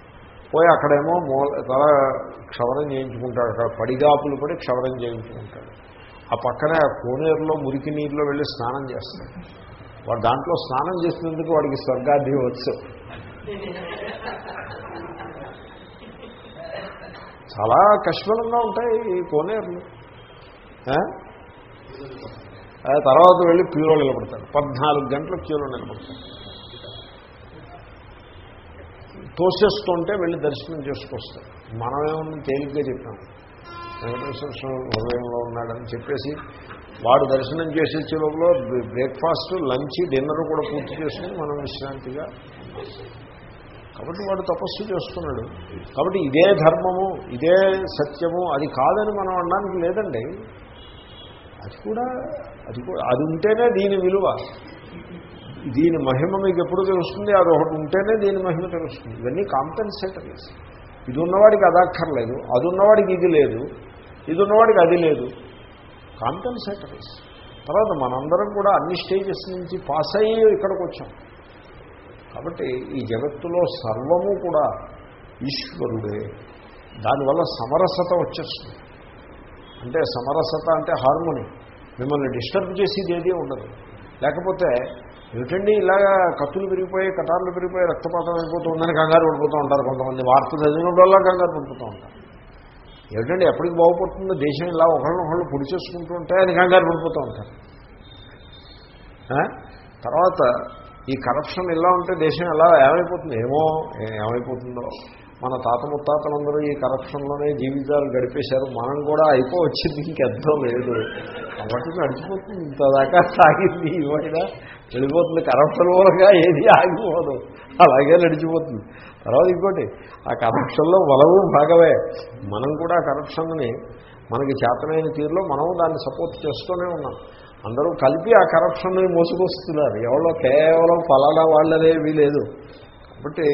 పోయి అక్కడేమో మూల తల క్షవరం చేయించుకుంటాడు అక్కడ పడిగాపులు పడి క్షవరం చేయించుకుంటాడు ఆ పక్కనే ఆ కోనేరులో మురికి నీరులో వెళ్ళి స్నానం చేస్తాడు వాడు దాంట్లో స్నానం చేసినందుకు వాడికి స్వర్గాది వచ్చు. చాలా కష్టంగా ఉంటాయి ఈ కోనేరులు. తర్వాత వెళ్ళి క్యూలో నిలబడతాడు. పద్నాలుగు గంటల క్యూలో నిలబడతాడు. తోసేస్తుంటే వెళ్ళి దర్శనం చేసుకొస్తాడు. మనమేమన్నా తేలిగ్గా చెప్పాం. వెంకటేశ్వర స్వామి హృదయంలో ఉన్నాడని చెప్పేసి వాడు దర్శనం చేసే లోపల బ్రేక్ఫాస్ట్ లంచ్ డిన్నర్ కూడా పూర్తి చేసుకుని మనం విశ్రాంతిగా కాబట్టి వాడు తపస్సు చేస్తున్నాడు. కాబట్టి ఇదే ధర్మము ఇదే సత్యము అది కాదని మనం అనడానికి లేదండి. అది కూడా అది కూడా అది ఉంటేనే దీని విలువ. దీని మహిమ మీకు ఎప్పుడు తెలుస్తుంది? అది ఒకటి ఉంటేనే దీని మహిమ తెలుస్తుంది. ఇవన్నీ కాంపెన్సేటరీస్ ఇది ఉన్నవాడికి అదక్కర్లేదు అది ఉన్నవాడికి ఇది లేదు. ఇది ఉన్నవాడికి అది లేదు. కాంపెన్సేటరీస్ తర్వాత మనందరం కూడా అన్ని స్టేజెస్ నుంచి పాస్ అయ్యి ఇక్కడికి వచ్చాం. కాబట్టి ఈ జగత్తులో సర్వము కూడా ఈశ్వరుడే. దానివల్ల సమరసత వచ్చేస్తుంది. అంటే సమరసత అంటే హార్మోని మిమ్మల్ని డిస్టర్బ్ చేసేది ఏదీ ఉండదు. లేకపోతే ఏమిటండి ఇలాగా కత్తులు పెరిగిపోయి కటార్లు పెరిగిపోయి రక్తపాతం అయిపోతూ ఉందని కంగారు పడిపోతూ ఉంటారు కొంతమంది. వార్త చదివినప్పుడల్లా కంగారు పడిపోతూ ఉంటారు. ఏమిటండి ఎప్పటికి బాగుపడుతుందో దేశం ఇలా ఒకళ్ళనొకళ్ళు ఒకళ్ళు పొడి చేసుకుంటూ ఉంటే అని కంగారు పడిపోతూ ఉంటారు. తర్వాత ఈ కరప్షన్ ఇలా ఉంటే దేశం ఎలా ఏమైపోతుంది? ఏమో ఏమైపోతుందో. మన తాత ముత్తాతలందరూ ఈ కరప్షన్లోనే జీవితాలు గడిపేశారు. మనం కూడా అయిపో వచ్చింది ఇంకెంతో లేదు. కాబట్టి నడిచిపోతుంది. ఇంతదాకా సాగింది ఇవైనా వెళ్ళిపోతుంది. కరప్షన్ మూలంగా ఏది ఆగిపోదు. అలాగే నడిచిపోతుంది. తర్వాత ఇంకోటి ఆ కరప్షన్లో వలవు భాగమే. మనం కూడా కరప్షన్ని మనకి చేతనైన తీరులో మనం దాన్ని సపోర్ట్ చేస్తూనే ఉన్నాం. అందరూ కలిపి ఆ కరప్షన్ని మోసుకొస్తున్నారు. ఎవరో కేవలం ఫలానా వాళ్ళనేవి లేదు కాబట్టి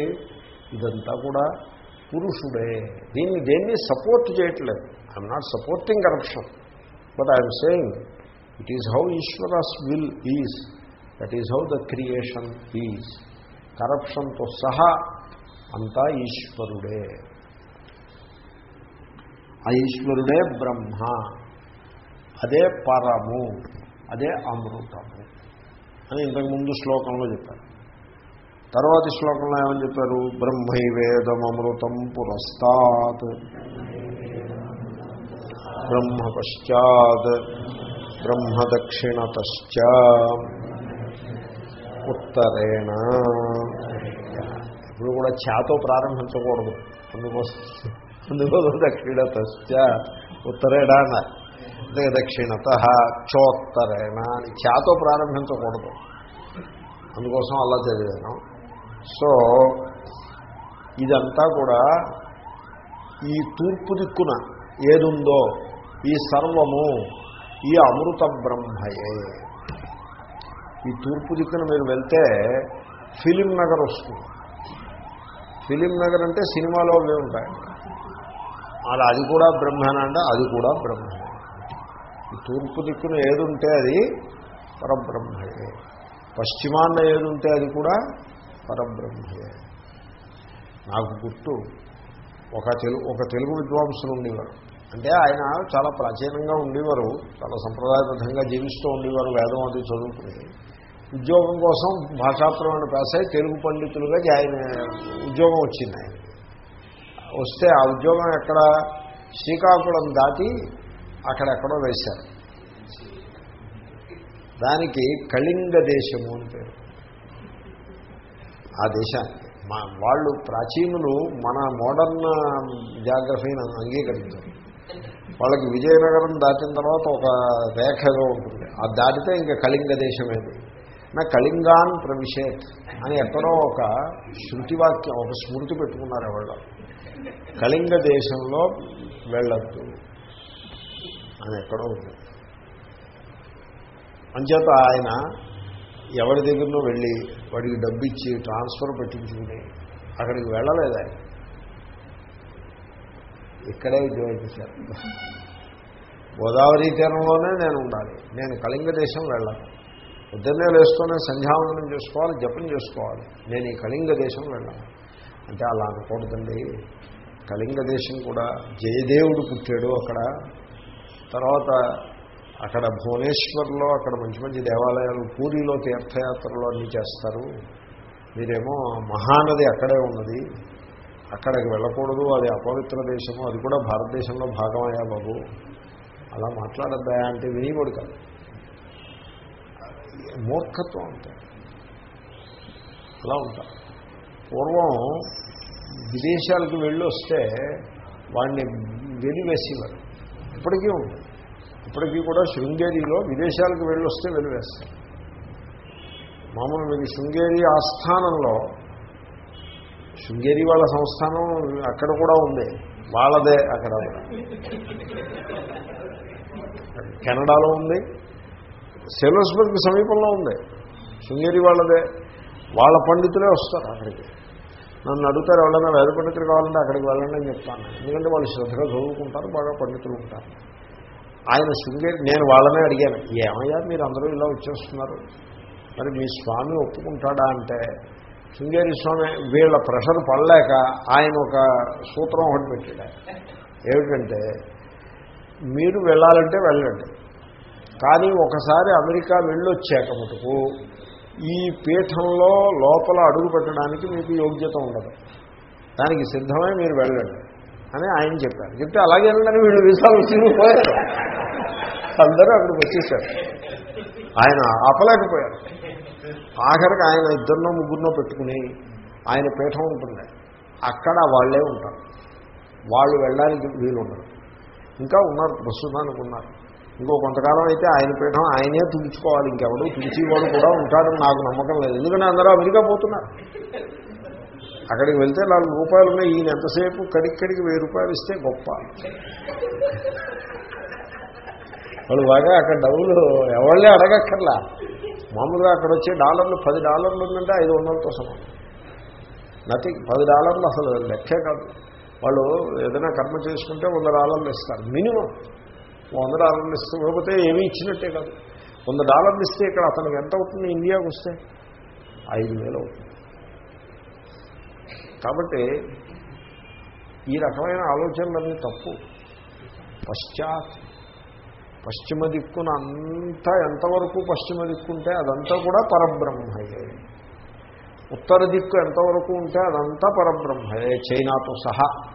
ఇదంతా కూడా పురుషుడే. దీన్ని దేన్ని సపోర్ట్ చేయట్లేదు. I'm not supporting corruption but I'm saying it is how Ishwara's will is that is how the creation is కరప్షన్తో సహా అంతా ఈశ్వరుడే ఆ ఈశ్వరుడే బ్రహ్మ. అదే పరము. అదే అమృతము. అని ఇంతకుముందు శ్లోకంలో చెప్పారు. తర్వాతి శ్లోకంలో ఏమని చెప్పారు? బ్రహ్మైవేదమృతం పురస్తాత్. బ్రహ్మ పశ్చాత్ బ్రహ్మదక్షిణత ఉత్తరేణ. ఇప్పుడు కూడా ఛాతో ప్రారంభించకూడదు. అందుకోసం అందుకోసం దక్షిణత ఉత్తరేణ అన్నారు. అంటే దక్షిణత చోత్తరేణ అని. ఛాతో ప్రారంభించకూడదు. అందుకోసం అలా చదివాను. సో ఇదంతా కూడా ఈ తూర్పు దిక్కున ఏదుందో ఈ సర్వము ఈ అమృత బ్రహ్మయే. ఈ తూర్పు దిక్కున మీరు వెళ్తే ఫిలిం నగర్ వస్తుంది. ఫిలిం నగర్ అంటే సినిమాలో అవి ఉంటాయి. అలా అది కూడా బ్రహ్మేనా అది కూడా బ్రహ్మే ఈ తూర్పు దిక్కున ఏదుంటే అది పరబ్రహ్మయే. పశ్చిమాన్న ఏదుంటే అది కూడా పరబ్రహ్మే. నాకు గుర్తు ఒక తెలుగు ఒక తెలుగు విద్వాంసులు ఉండేవారు. అంటే ఆయన చాలా ప్రాచీనంగా ఉండేవారు చాలా సంప్రదాయబద్ధంగా జీవిస్తూ ఉండేవారు వేదం అది చదువుకుని. ఉద్యోగం కోసం భాషాప్రమాణ పాస్ అయి తెలుగు పండితులుగా ఆయన ఉద్యోగం వచ్చింది ఆయన. వస్తే ఆ ఉద్యోగం ఎక్కడ? శ్రీకాకుళం దాటి అక్కడెక్కడో వేశారు. దానికి కళింగ దేశము అని పేరు. ఆ దేశానికి మా వాళ్ళు ప్రాచీనులు మన మోడర్న్ జాగ్రఫీని అంగీకరించారు. వాళ్ళకి విజయనగరం దాటిన తర్వాత ఒక రేఖగా ఉంటుంది. ఆ దాటితే ఇంకా కళింగ దేశం నా కళింగాన్ ప్రవిశేత్ అని ఎక్కడో ఒక శృతివాక్యం ఒక స్మృతి పెట్టుకున్నారు ఎవరు. కళింగ దేశంలో వెళ్ళద్దు అని ఎక్కడో ఉంది. అంచేత ఆయన ఎవరి దగ్గరనో వెళ్ళి వాడికి డబ్బు ఇచ్చి ట్రాన్స్ఫర్ పెట్టించుకుని అక్కడికి వెళ్ళలేదు? ఆయన ఇక్కడే ఉద్యోగం చేశారు. గోదావరి తీరంలోనే నేను ఉండాలి. నేను కళింగ దేశం వెళ్ళాలి. పొద్దున్నే లేసుకొని సంధ్యావందనం చేసుకోవాలి జపం చేసుకోవాలి. నేను ఈ కళింగ దేశం వెళ్ళాలి. అంటే అలా అనకూడదండి. కళింగ దేశం కూడా జయదేవుడు పుట్టాడు అక్కడ. తర్వాత అక్కడ భువనేశ్వర్లో అక్కడ మంచి మంచి దేవాలయాలు పూరిలో తీర్థయాత్రలు అన్నీ చేస్తారు. మీరేమో మహానది అక్కడే ఉన్నది. అక్కడికి వెళ్ళకూడదు అది అపవిత్ర దేశము అది కూడా భారతదేశంలో భాగమయ్యా బాబు. అలా మాట్లాడద్దా అంటే వినిగోడు కాదు. మూర్ఖత్వం అంతే. అలా ఉంటారు పూర్వం విదేశాలకు వెళ్ళి వస్తే వాడిని వెలివేసేవారు. ఇప్పటికీ ఉంటుంది ఇప్పటికీ కూడా శృంగేరిలో విదేశాలకు వెళ్ళి వస్తే వెలివేస్తారు మామూలు మీకు శృంగేరి ఆస్థానంలో శృంగేరి వాళ్ళ సంస్థానం అక్కడ కూడా ఉంది. వాళ్ళదే అక్కడ. కెనడాలో ఉంది. సెలోస్బర్గ్ సమీపంలో ఉంది. శృంగేరి వాళ్ళదే. వాళ్ళ పండితులే వస్తారు అక్కడికి. నన్ను అడుగుతారు ఎవరైనా వేద పండితులు కావాలంటే అక్కడికి వెళ్ళండి అని చెప్తాను. ఎందుకంటే వాళ్ళు శ్రద్ధగా చదువుకుంటారు బాగా పండితులు ఉంటారు. ఆయన శృంగేరి నేను వాళ్ళనే అడిగాను ఏమయ్యా మీరు అందరూ ఇలా వచ్చేస్తున్నారు? మరి మీ స్వామి ఒప్పుకుంటాడా అంటే శృంగేరి స్వామి వీళ్ళ ప్రెషర్ పడలేక ఆయన ఒక సూత్రం ఒకటి పెట్టాడు. ఏమిటంటే మీరు వెళ్ళాలంటే వెళ్ళండి. కానీ ఒకసారి అమెరికా వెళ్ళొచ్చాక మటుకు ఈ పీఠంలో లోపల అడుగు పెట్టడానికి మీకు యోగ్యత ఉండదు. దానికి సిద్ధమై మీరు వెళ్ళండి. అని ఆయన చెప్పారు. చెప్తే అలాగే వెళ్ళని వీళ్ళు వీసాలు పోయారు అందరూ అక్కడికి వచ్చేసారు. ఆయన ఆపలేకపోయారు. ఆఖరికి ఆయన ఇద్దరినో ముగ్గురినో పెట్టుకుని ఆయన పీఠం ఉంటుంది. అక్కడ వాళ్ళే ఉంటారు. వాళ్ళు వెళ్ళడానికి వీలు ఉండదు. ఇంకా ఉన్నారు ప్రస్తుతానికి ఉన్నారు ఇంకో కొంతకాలం అయితే ఆయన పీఠం ఆయనే తుడుచుకోవాలి. ఇంకెవడు తుడిచేవాడు కూడా ఉంటాడని నాకు నమ్మకం లేదు. ఎందుకంటే అందరూ అమెరికా పోతున్నారు. అక్కడికి వెళ్తే నాలుగు రూపాయలు ఉన్నాయి ఈయన ఎంతసేపు కడిక్కడికి వెయ్యి రూపాయలు ఇస్తే గొప్ప. వాళ్ళు బాగా అక్కడ డబ్బులు ఎవళ్ళే అడగక్కర్లా. మామూలుగా అక్కడ వచ్చే డాలర్లు పది డాలర్లు ఉందంటే ఐదు వందలతో సమానం. నథింగ్ పది డాలర్లు అసలు లెక్కే కాదు. వాళ్ళు ఏదైనా కర్మ చేసుకుంటే వంద డాలర్లు ఇస్తారు. మినిమం వంద డాలర్లు ఇస్తే ఏమీ ఇచ్చినట్టే కాదు. వంద డాలర్లు ఇస్తే ఇక్కడ అతనికి ఎంత అవుతుంది? ఇండియాకు వస్తే ఐదు వేలు అవుతుంది. కాబట్టి ఈ రకమైన ఆలోచనలన్నీ తప్పు. పశ్చాత్ పశ్చిమ దిక్కున అంతా ఎంతవరకు పశ్చిమ దిక్కు ఉంటే అదంతా కూడా పరబ్రహ్మయే. ఉత్తర దిక్కు ఎంతవరకు ఉంటే అదంతా పరబ్రహ్మయే చైనాతో సహా.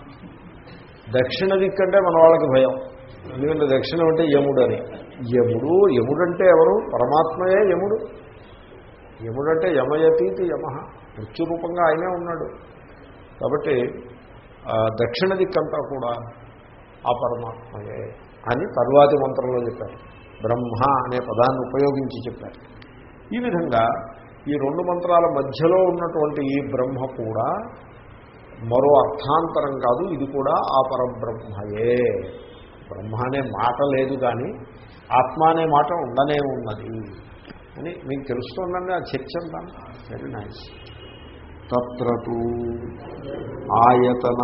దక్షిణ దిక్కు అంటే మన వాళ్ళకి భయం. ఎందుకంటే దక్షిణం అంటే యముడు అని. యముడు యముడంటే ఎవరు? పరమాత్మయే యముడు. యముడంటే యమయతీతి యమ. మృత్యురూపంగా ఆయనే ఉన్నాడు. కాబట్టి దక్షిణ దిక్కంతా కూడా ఆ పరమాత్మయే అని తరువాతి మంత్రంలో చెప్పారు. బ్రహ్మ అనే పదాన్ని ఉపయోగించి చెప్పారు. ఈ విధంగా ఈ రెండు మంత్రాల మధ్యలో ఉన్నటువంటి ఈ బ్రహ్మ కూడా మరో అర్థాంతరం కాదు ఇది కూడా ఆ పరబ్రహ్మయే. బ్రహ్మ అనే మాట లేదు కానీ ఆత్మ అనే మాట ఉండనే ఉన్నది. అని మీకు తెలుస్తుందండి ఆ చర్చ అంతా? వెరీ నైస్ తత్రతు ఆయతన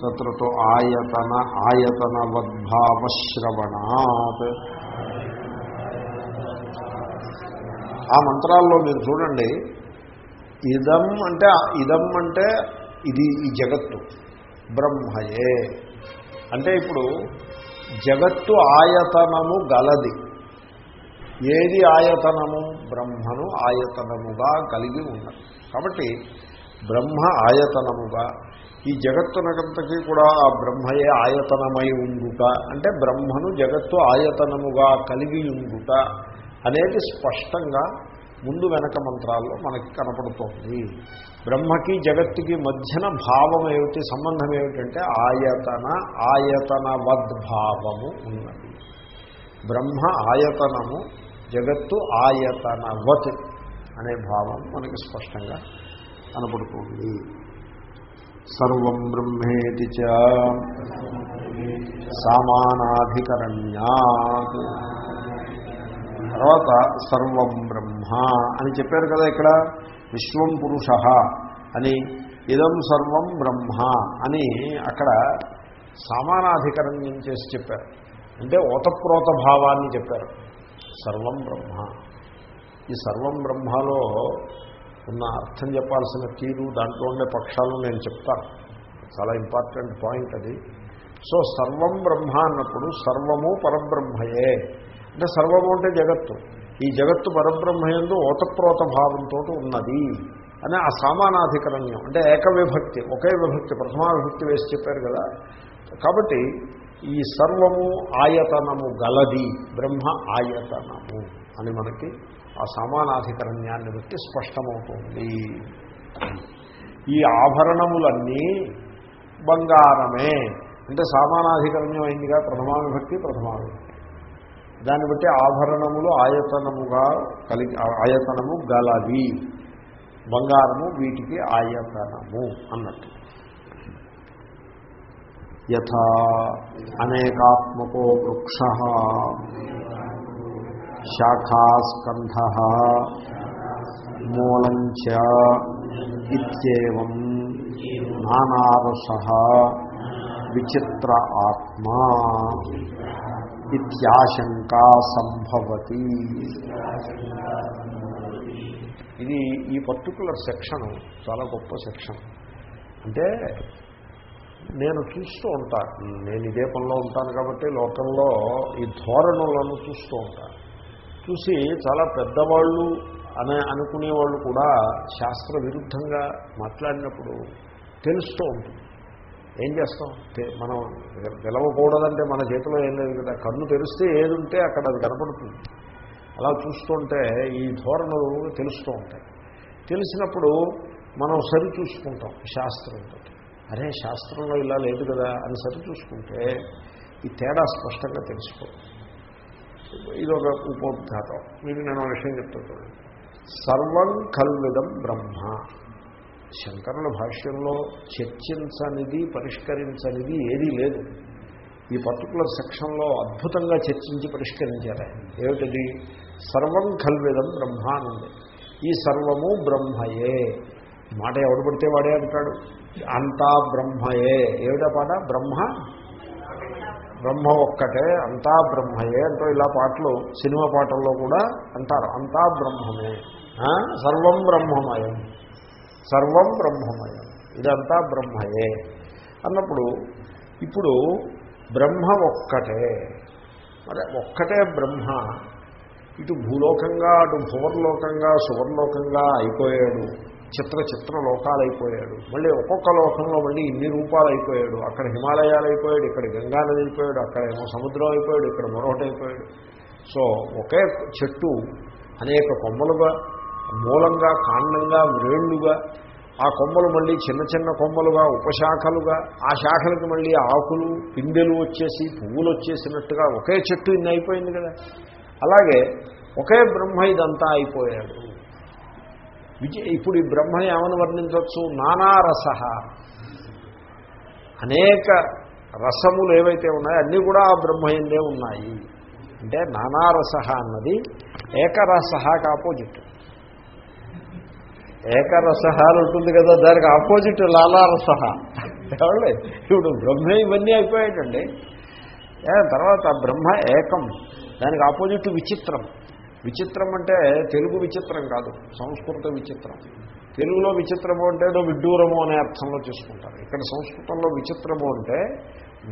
తత్రతో ఆయతన ఆయతనవద్భావశ్రవణాత్. ఆ మంత్రాల్లో మీరు చూడండి ఇదం అంటే ఇదం అంటే ఇది ఈ జగత్తు బ్రహ్మయే. అంటే ఇప్పుడు జగత్తు ఆయతనము గలది. ఏది ఆయతనము? బ్రహ్మను ఆయతనముగా కలిగి ఉన్నది కాబట్టి బ్రహ్మ ఆయతనముగా. ఈ జగత్తునకంతకీ కూడా ఆ బ్రహ్మయే ఆయతనమై ఉండుట. అంటే బ్రహ్మను జగత్తు ఆయతనముగా కలిగి ఉండుట అనేది స్పష్టంగా ముందు వెనక మంత్రాల్లో మనకి కనపడుతోంది. బ్రహ్మకి జగత్తుకి మధ్యన భావం ఏమిటి సంబంధం ఏమిటంటే ఆయతన ఆయతనవద్భావము ఉన్నది. బ్రహ్మ ఆయతనము జగత్తు ఆయతనవత్ అనే భావం మనకి స్పష్టంగా కనపడుతుంది. సర్వం బ్రహ్మేతి చ సామానాధికరణ్యాత్. తర్వాత సర్వం బ్రహ్మ అని చెప్పారు కదా ఇక్కడ విశ్వం పురుష అని. ఇదం సర్వం బ్రహ్మ అని అక్కడ సామానాధికరణ్యం చేసి చెప్పారు. అంటే ఓతప్రోత భావాన్ని చెప్పారు. సర్వం బ్రహ్మ. ఈ సర్వం బ్రహ్మలో ఉన్న అర్థం చెప్పాల్సిన తీరు దాంట్లో ఉండే పక్షాలు నేను చెప్తాను చాలా ఇంపార్టెంట్ పాయింట్ అది. సో సర్వం బ్రహ్మ అన్నప్పుడు సర్వము పరబ్రహ్మయే. అంటే సర్వము అంటే జగత్తు. ఈ జగత్తు పరబ్రహ్మయందు ఓతప్రోత భావంతో ఉన్నది అనే ఆ సామానాధికరణ్యం. అంటే ఏకవిభక్తి ఒకే విభక్తి ప్రథమా విభక్తి వేసి చెప్పారు కదా. కాబట్టి ఈ సర్వము ఆయతనము గలది బ్రహ్మ ఆయతనము అని మనకి ఆ సమానాధికరణ్యాన్ని బట్టి స్పష్టమవుతుంది. ఈ ఆభరణములన్నీ బంగారమే. అంటే సమానాధికరణ్యం అయిందిగా ప్రథమావిభక్తి ప్రథమావిభక్తి. దాన్ని బట్టి ఆభరణములు ఆయతనముగా కలిగి ఆయతనము గలవి బంగారము వీటికి ఆయతనము అన్నట్టు. యథా అనేకాత్మకో వృక్ష శాఖాస్కంధ మూలంచ ఇత్యేవం నానారస విచిత్ర ఆత్మా ఇత్యాశంకా సంభవతి. ఇది ఈ పర్టికులర్ సెక్షన్ చాలా గొప్ప సెక్షన్. అంటే నేను చూస్తూ ఉంటాను నేను ఇదే పనిలో ఉంటాను కాబట్టి లోకంలో ఈ ధోరణులను చూస్తూ ఉంటాను చూసి చాలా పెద్దవాళ్ళు అనే అనుకునేవాళ్ళు కూడా శాస్త్ర విరుద్ధంగా మాట్లాడినప్పుడు తెలుస్తూ ఉంటుంది. ఏం చేస్తాం? మనం గెలవకూడదంటే మన చేతిలో ఏం లేదు కదా. కన్ను తెరిస్తే ఏది ఉంటే అక్కడ అది కనపడుతుంది. అలా చూస్తుంటే ఈ ధోరణులు తెలుస్తూ ఉంటాయి. తెలిసినప్పుడు మనం సరి చూసుకుంటాం శాస్త్రంతో అరే శాస్త్రంలో ఇలా లేదు కదా అని సరి చూసుకుంటే ఈ తేడా స్పష్టంగా తెలుసుకో ఇది ఒక ఉపోద్ఘాతం. మీకు నేను విషయం చెప్తాను సర్వం కల్విదం బ్రహ్మ. శంకరుల భాష్యంలో చర్చించనిది పరిష్కరించనిది ఏదీ లేదు. ఈ పర్టికులర్ సెక్షన్లో అద్భుతంగా చర్చించి పరిష్కరించారు ఏమిటది? సర్వం కల్విదం బ్రహ్మ అని ఉంది. ఈ సర్వము బ్రహ్మయే. మాట ఎవడు పడితే వాడే అంటాడు. అంతా బ్రహ్మయే. ఏమిటా పాట? బ్రహ్మ? బ్రహ్మ ఒక్కటే. అంతా బ్రహ్మయే అంటూ ఇలా పాటలు సినిమా పాటల్లో కూడా అంటారు. అంతా బ్రహ్మమే. సర్వం బ్రహ్మమయం. సర్వం బ్రహ్మమయం. ఇదంతా బ్రహ్మయే. అన్నప్పుడు ఇప్పుడు బ్రహ్మ ఒక్కటే. మరి ఒక్కటే బ్రహ్మ ఇటు భూలోకంగా అటు భువర్లోకంగా సువర్లోకంగా అయిపోయాడు. చిత్ర చిత్ర లోకాలు అయిపోయాడు మళ్ళీ ఒక్కొక్క లోకంలో మళ్ళీ ఇన్ని రూపాలు అయిపోయాడు అక్కడ హిమాలయాలు అయిపోయాడు ఇక్కడ గంగానది అయిపోయాడు అక్కడ ఏమో సముద్రం అయిపోయాడు ఇక్కడ మరొకటి అయిపోయాడు సో ఒకే చెట్టు అనేక కొమ్మలుగా మూలంగా కాండంగా వ్రేళ్ళుగా ఆ కొమ్మలు మళ్ళీ చిన్న చిన్న కొమ్మలుగా ఉపశాఖలుగా ఆ శాఖలకు మళ్ళీ ఆకులు పిందెలు వచ్చేసి పువ్వులు వచ్చేసినట్టుగా ఒకే చెట్టు ఇన్ని అయిపోయింది కదా. అలాగే ఒకే బ్రహ్మ ఇదంతా అయిపోయాడు. విజయ ఇప్పుడు ఈ బ్రహ్మని ఏమని వర్ణించవచ్చు నానారస. అనేక రసములు ఏవైతే ఉన్నాయో అన్నీ కూడా ఆ బ్రహ్మయందే ఉన్నాయి. అంటే నానారస అన్నది ఏకరసకి ఆపోజిట్. ఏకరస అని ఉంటుంది కదా దానికి ఆపోజిట్ లాలారస. ఏమండి? ఇప్పుడు బ్రహ్మ ఇవన్నీ అయిపోయాయండి తర్వాత బ్రహ్మ ఏకం దానికి ఆపోజిట్ విచిత్రం. విచిత్రం అంటే తెలుగు విచిత్రం కాదు సంస్కృత విచిత్రం. తెలుగులో విచిత్రము అంటే ఏదో విడ్డూరము అనే అర్థంలో చూసుకుంటారు. ఇక్కడ సంస్కృతంలో విచిత్రము అంటే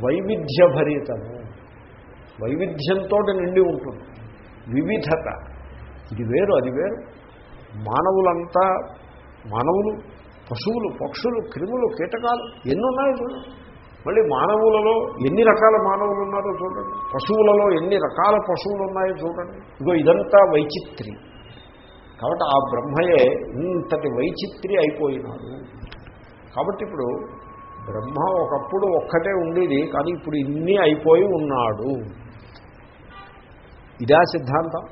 వైవిధ్యభరితము. వైవిధ్యంతో నిండి ఉంటుంది. వివిధత. ఇది వేరు అది వేరు. మానవులంతా మానవులు పశువులు పక్షులు క్రిములు కీటకాలు ఎన్నున్నాయి చూడండి మళ్ళీ మానవులలో ఎన్ని రకాల మానవులు ఉన్నారో చూడండి. పశువులలో ఎన్ని రకాల పశువులు ఉన్నాయో చూడండి. ఇగో ఇదంతా వైచిత్రి. కాబట్టి ఆ బ్రహ్మయే ఇంతటి వైచిత్రి అయిపోయినాడు. కాబట్టి ఇప్పుడు బ్రహ్మ ఒకప్పుడు ఒక్కటే ఉండేది కానీ ఇప్పుడు ఇన్ని అయిపోయి ఉన్నాడు. ఇదా సిద్ధాంతం?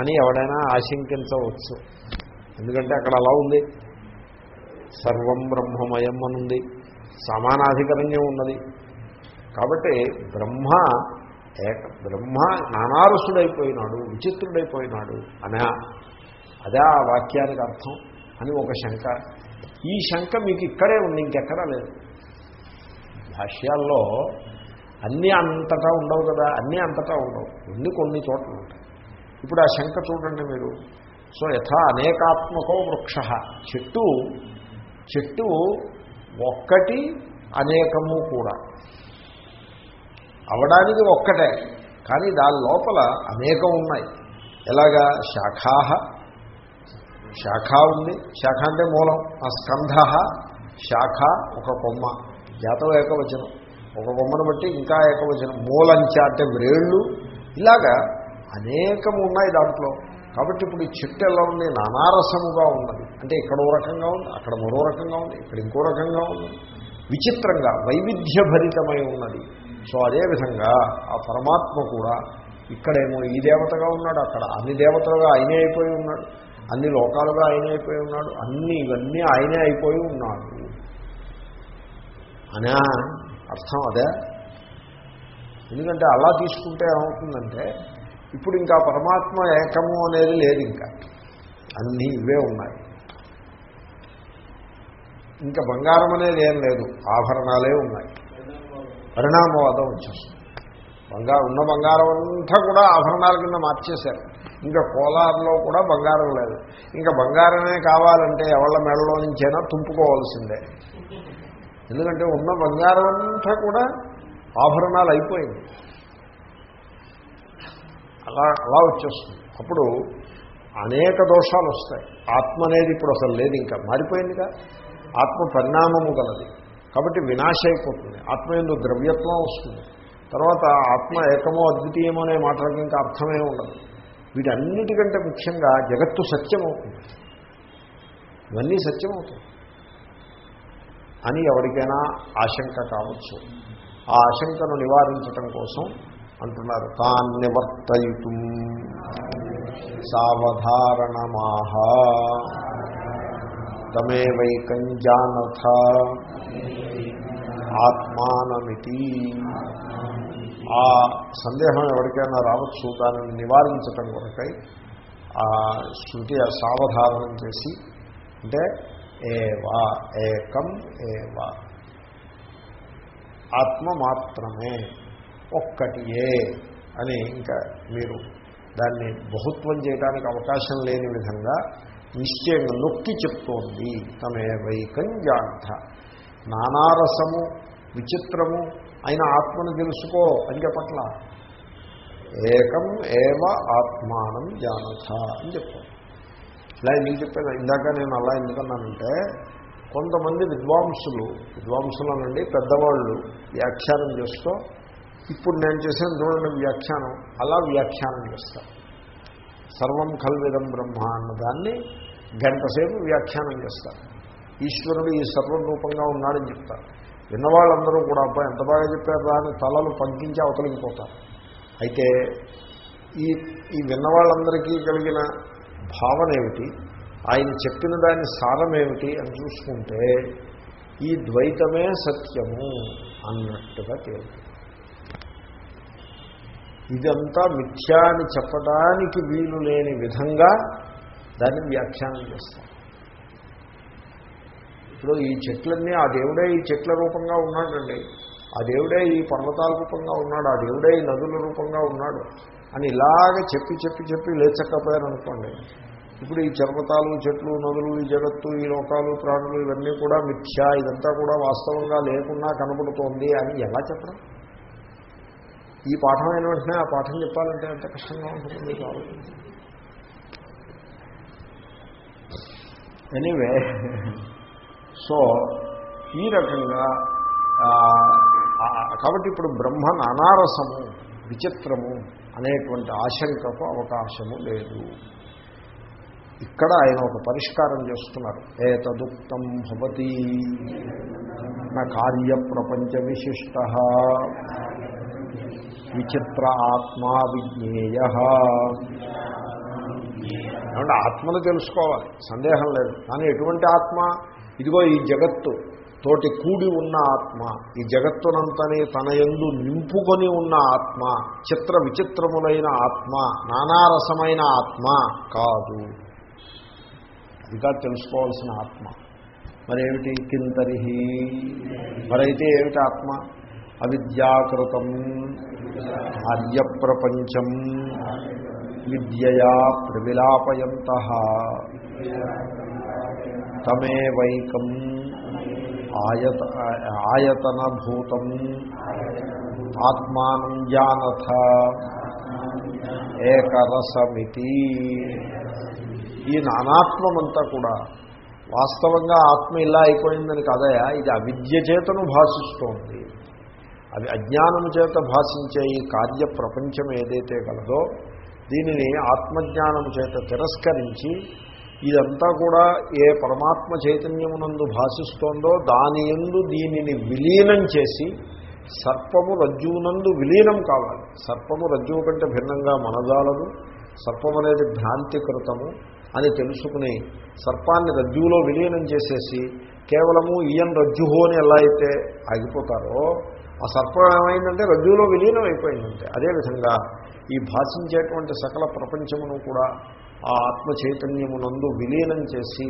అని ఎవడైనా ఆశంకించవచ్చు ఎందుకంటే అక్కడ అలా ఉంది. సర్వం బ్రహ్మమయం అనుంది. సమానాధికరణ్యం ఉన్నది. కాబట్టి బ్రహ్మ ఏక బ్రహ్మ నానారసుడైపోయినాడు విచిత్రుడైపోయినాడు అనే అదే ఆ వాక్యానికి అర్థం అని ఒక శంక. ఈ శంక మీకు ఇక్కడే ఉంది ఇంకెక్కడా లేదు. భాష్యాల్లో అన్నీ అంతటా ఉండవు కదా అన్నీ అంతటా ఉండవు. కొన్ని కొన్ని చోట్ల ఉంటాయి. ఇప్పుడు ఆ శంక చూడండి మీరు. సో యథా అనేకాత్మకో వృక్ష. చెట్టు చెట్టు ఒక్కటి అనేకము కూడా. అవడానికి ఒక్కటే కానీ దాని లోపల అనేకం ఉన్నాయి. ఎలాగా? శాఖాహ. శాఖ ఉంది. శాఖ అంటే మూలం. ఆ స్కంధ శాఖ ఒక కొమ్మ. జాతం ఏకవచనం. ఒక కొమ్మను బట్టి ఇంకా ఏకవచనం. మూలంచ అంటే వ్రేళ్ళు ఇలాగా అనేకము ఉన్నాయి దాంట్లో. కాబట్టి ఇప్పుడు ఈ చెట్టు ఎలా ఉంది? నానారసముగా ఉన్నది. అంటే ఇక్కడ ఓ రకంగా ఉంది అక్కడ మరో రకంగా ఉంది ఇక్కడ ఇంకో రకంగా ఉంది. విచిత్రంగా వైవిధ్యభరితమై ఉన్నది. సో అదేవిధంగా ఆ పరమాత్మ కూడా ఇక్కడేమో ఈ దేవతగా ఉన్నాడు అక్కడ అన్ని దేవతలుగా ఆయనే అయిపోయి ఉన్నాడు అన్ని లోకాలుగా ఆయనే అయిపోయి ఉన్నాడు అన్ని ఇవన్నీ ఆయనే అయిపోయి ఉన్నాడు. అని అర్థం అదే? ఎందుకంటే అలా తీసుకుంటే ఏమవుతుందంటే ఇప్పుడు ఇంకా పరమాత్మ ఏకము అనేది లేదు ఇంకా అన్నీ ఇవే ఉన్నాయి. ఇంకా బంగారం అనేది ఏం లేదు. ఆభరణాలే ఉన్నాయి. పరిణామవాదం వచ్చేస్తుంది బంగారం ఉన్న బంగారం అంతా కూడా ఆభరణాల కింద మార్చేశారు. ఇంకా కోలార్లో కూడా బంగారం లేదు. ఇంకా బంగారమే కావాలంటే ఎవళ్ళ మెడలో నుంచైనా తుంపుకోవాల్సిందే. ఎందుకంటే ఉన్న బంగారం అంతా కూడా ఆభరణాలు అయిపోయింది. అలా అలా వచ్చేస్తుంది. అప్పుడు అనేక దోషాలు వస్తాయి. ఆత్మ అనేది ఇప్పుడు అసలు లేదు ఇంకా. మారిపోయిందిగా? ఆత్మ పరిణామము గలది. కాబట్టి వినాశ అయిపోతుంది. ఆత్మ ఎందు ద్రవ్యత్వం వస్తుంది. తర్వాత ఆత్మ ఏకమో అద్వితీయమో అనే మాటలకు ఇంకా అర్థమే ఉండదు. వీటన్నిటికంటే ముఖ్యంగా జగత్తు సత్యమవుతుంది. ఇవన్నీ సత్యమవుతుంది అని ఎవరికైనా ఆశంక కావచ్చు. ఆ ఆశంకను నివారించటం కోసం అంటున్నారు. తాన్ నివర్తయితు సావధారణమాహ. తమేవైకం జానథ ఆత్మానమితి. ఆ సందేహం ఎవరికైనా రావచ్చు దానిని నివారించటం కొరకై ఆ శృతి సావధారణం చేసి అంటే ఏవా ఏకం ఏవా. ఆత్మ మాత్రమే. ఒక్కటియే అని ఇంకా మీరు దాన్ని బహుత్వం చేయడానికి అవకాశం లేని విధంగా నిశ్చయంగా నొక్కి చెప్తోంది తమే వైకం జాంత నానారసము విచిత్రము అయిన ఆత్మను తెలుసుకో అని చెప్పట్ల? ఏకం ఏవ ఆత్మానం జానథ అని చెప్తాను ఇలా ఎందుకు చెప్పాను ఇందాక నేను అలా ఎందుకన్నానంటే కొంతమంది విద్వాంసులు విద్వాంసులు అనండి పెద్దవాళ్ళు వ్యాఖ్యానం చేస్తూ ఇప్పుడు నేను చేసిన చూడండి వ్యాఖ్యానం అలా వ్యాఖ్యానం చేస్తారు సర్వం కల్విదం బ్రహ్మ అన్న దాన్ని వ్యాఖ్యానం చేస్తారు ఈశ్వరుడు ఈ సర్వరూపంగా ఉన్నాడని చెప్తారు విన్నవాళ్ళందరూ కూడా అబ్బాయి ఎంత బాగా చెప్పారు అని తలలు పంకించి అవతలిగిపోతారు అయితే ఈ ఈ విన్నవాళ్ళందరికీ కలిగిన భావన ఏమిటి? ఆయన చెప్పిన దాని సారం ఏమిటి అని చూసుకుంటే ఈ ద్వైతమే సత్యము అన్నట్టుగా తేలుతుంది. ఇదంతా మిథ్యా అని చెప్పడానికి వీలు లేని విధంగా దాన్ని వ్యాఖ్యానం చేస్తారు ఇప్పుడు ఈ చెట్లన్నీ ఆ దేవుడే ఈ చెట్ల రూపంగా ఉన్నాడండి. ఆ దేవుడే ఈ పర్వతాల రూపంగా ఉన్నాడు. ఆ దేవుడే ఈ నదుల రూపంగా ఉన్నాడు అని ఇలాగ చెప్పి చెప్పి చెప్పి లేచక్కపోయారనుకోండి ఇప్పుడు ఈ చర్మతాలు చెట్లు నదులు ఈ జగత్తు ఈ లోకాలు ప్రాణులు ఇవన్నీ కూడా మిథ్యా. ఇదంతా కూడా వాస్తవంగా లేకుండా కనబడుతోంది అని ఎలా చెప్పడం? ఈ పాఠం అయిన వెంటనే ఆ పాఠం చెప్పాలంటే అంత కష్టంగా ఉంటుంది మీకు ఎనీవే సో ఈ రకంగా కాబట్టి ఇప్పుడు బ్రహ్మ నానారసము విచిత్రము అనేటువంటి ఆశంకకు అవకాశము లేదు. ఇక్కడ ఆయన ఒక పరిష్కారం చేస్తున్నారు. ఏతదుక్తం భవతి. నా కార్యప్రపంచ విశిష్ట. విచిత్ర ఆత్మా విజ్ఞేయ. ఏమంటే ఆత్మను తెలుసుకోవాలి సందేహం లేదు. కానీ ఎటువంటి ఆత్మ? ఇదిగో ఈ జగత్తు తోటి కూడి ఉన్న ఆత్మ. ఈ జగత్తునంతని తన ఎందు నింపుకొని ఉన్న ఆత్మ చిత్ర విచిత్రములైన ఆత్మ నానారసమైన ఆత్మ కాదు. ఇంకా తెలుసుకోవాల్సిన ఆత్మ. మరేమిటి? కింతరిహి. మరైతే ఏమిటి ఆత్మ? అవిద్యాకృతం ఆర్యప్రపంచం విద్యయా ప్రవిలాపయంత తమేవైకం ఆయత ఆయతనభూతం ఆత్మానం జానథ ఏకరసమితి. ఈ నానాత్మమంతా కూడా వాస్తవంగా ఆత్మ ఇలా అయిపోయిందని కాదయా? ఇది అవిద్య చేతను భాషిస్తోంది. అది అజ్ఞానము చేత భాషించే ఈ కార్య ప్రపంచం ఏదైతే కలదో దీనిని ఆత్మజ్ఞానం చేత తిరస్కరించి ఇదంతా కూడా ఏ పరమాత్మ చైతన్యమునందు భాషిస్తోందో దాని ఎందు దీనిని విలీనం చేసి సర్పము రజ్జువునందు విలీనం కావాలి. సర్పము రజ్జువు కంటే భిన్నంగా మనజాలదు. సర్పం అనేది భ్రాంతికృతము అని తెలుసుకుని సర్పాన్ని రజ్జువులో విలీనం చేసేసి కేవలము ఈయన్ రజ్జుహో అని ఎలా అయితే ఆగిపోతారో ఆ సర్పం ఏమైందంటే రజ్జులో విలీనం అయిపోయిందంటే అదేవిధంగా ఈ భాషించేటువంటి సకల ప్రపంచమును కూడా ఆ ఆత్మ చైతన్యమునందు విలీనం చేసి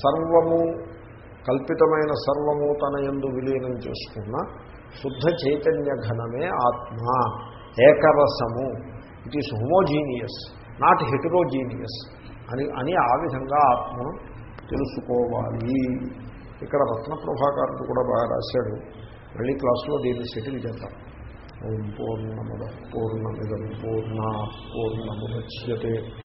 సర్వము కల్పితమైన సర్వము తన ఎందు విలీనం చేసుకున్న శుద్ధ చైతన్య ఘనమే ఆత్మ ఏకరసము. It is homogeneous not heterogeneous అని అని ఆ విధంగా ఆత్మను తెలుసుకోవాలి. ఇక్కడ రత్న ప్రభాకారుడు కూడా బాగా రాశాడు. మళ్ళీ క్లాసులో దీన్ని సెటిల్ చేద్దాం. ఓం పూర్ణముద పూర్ణమిదం పూర్ణ పూర్ణముద్యతే.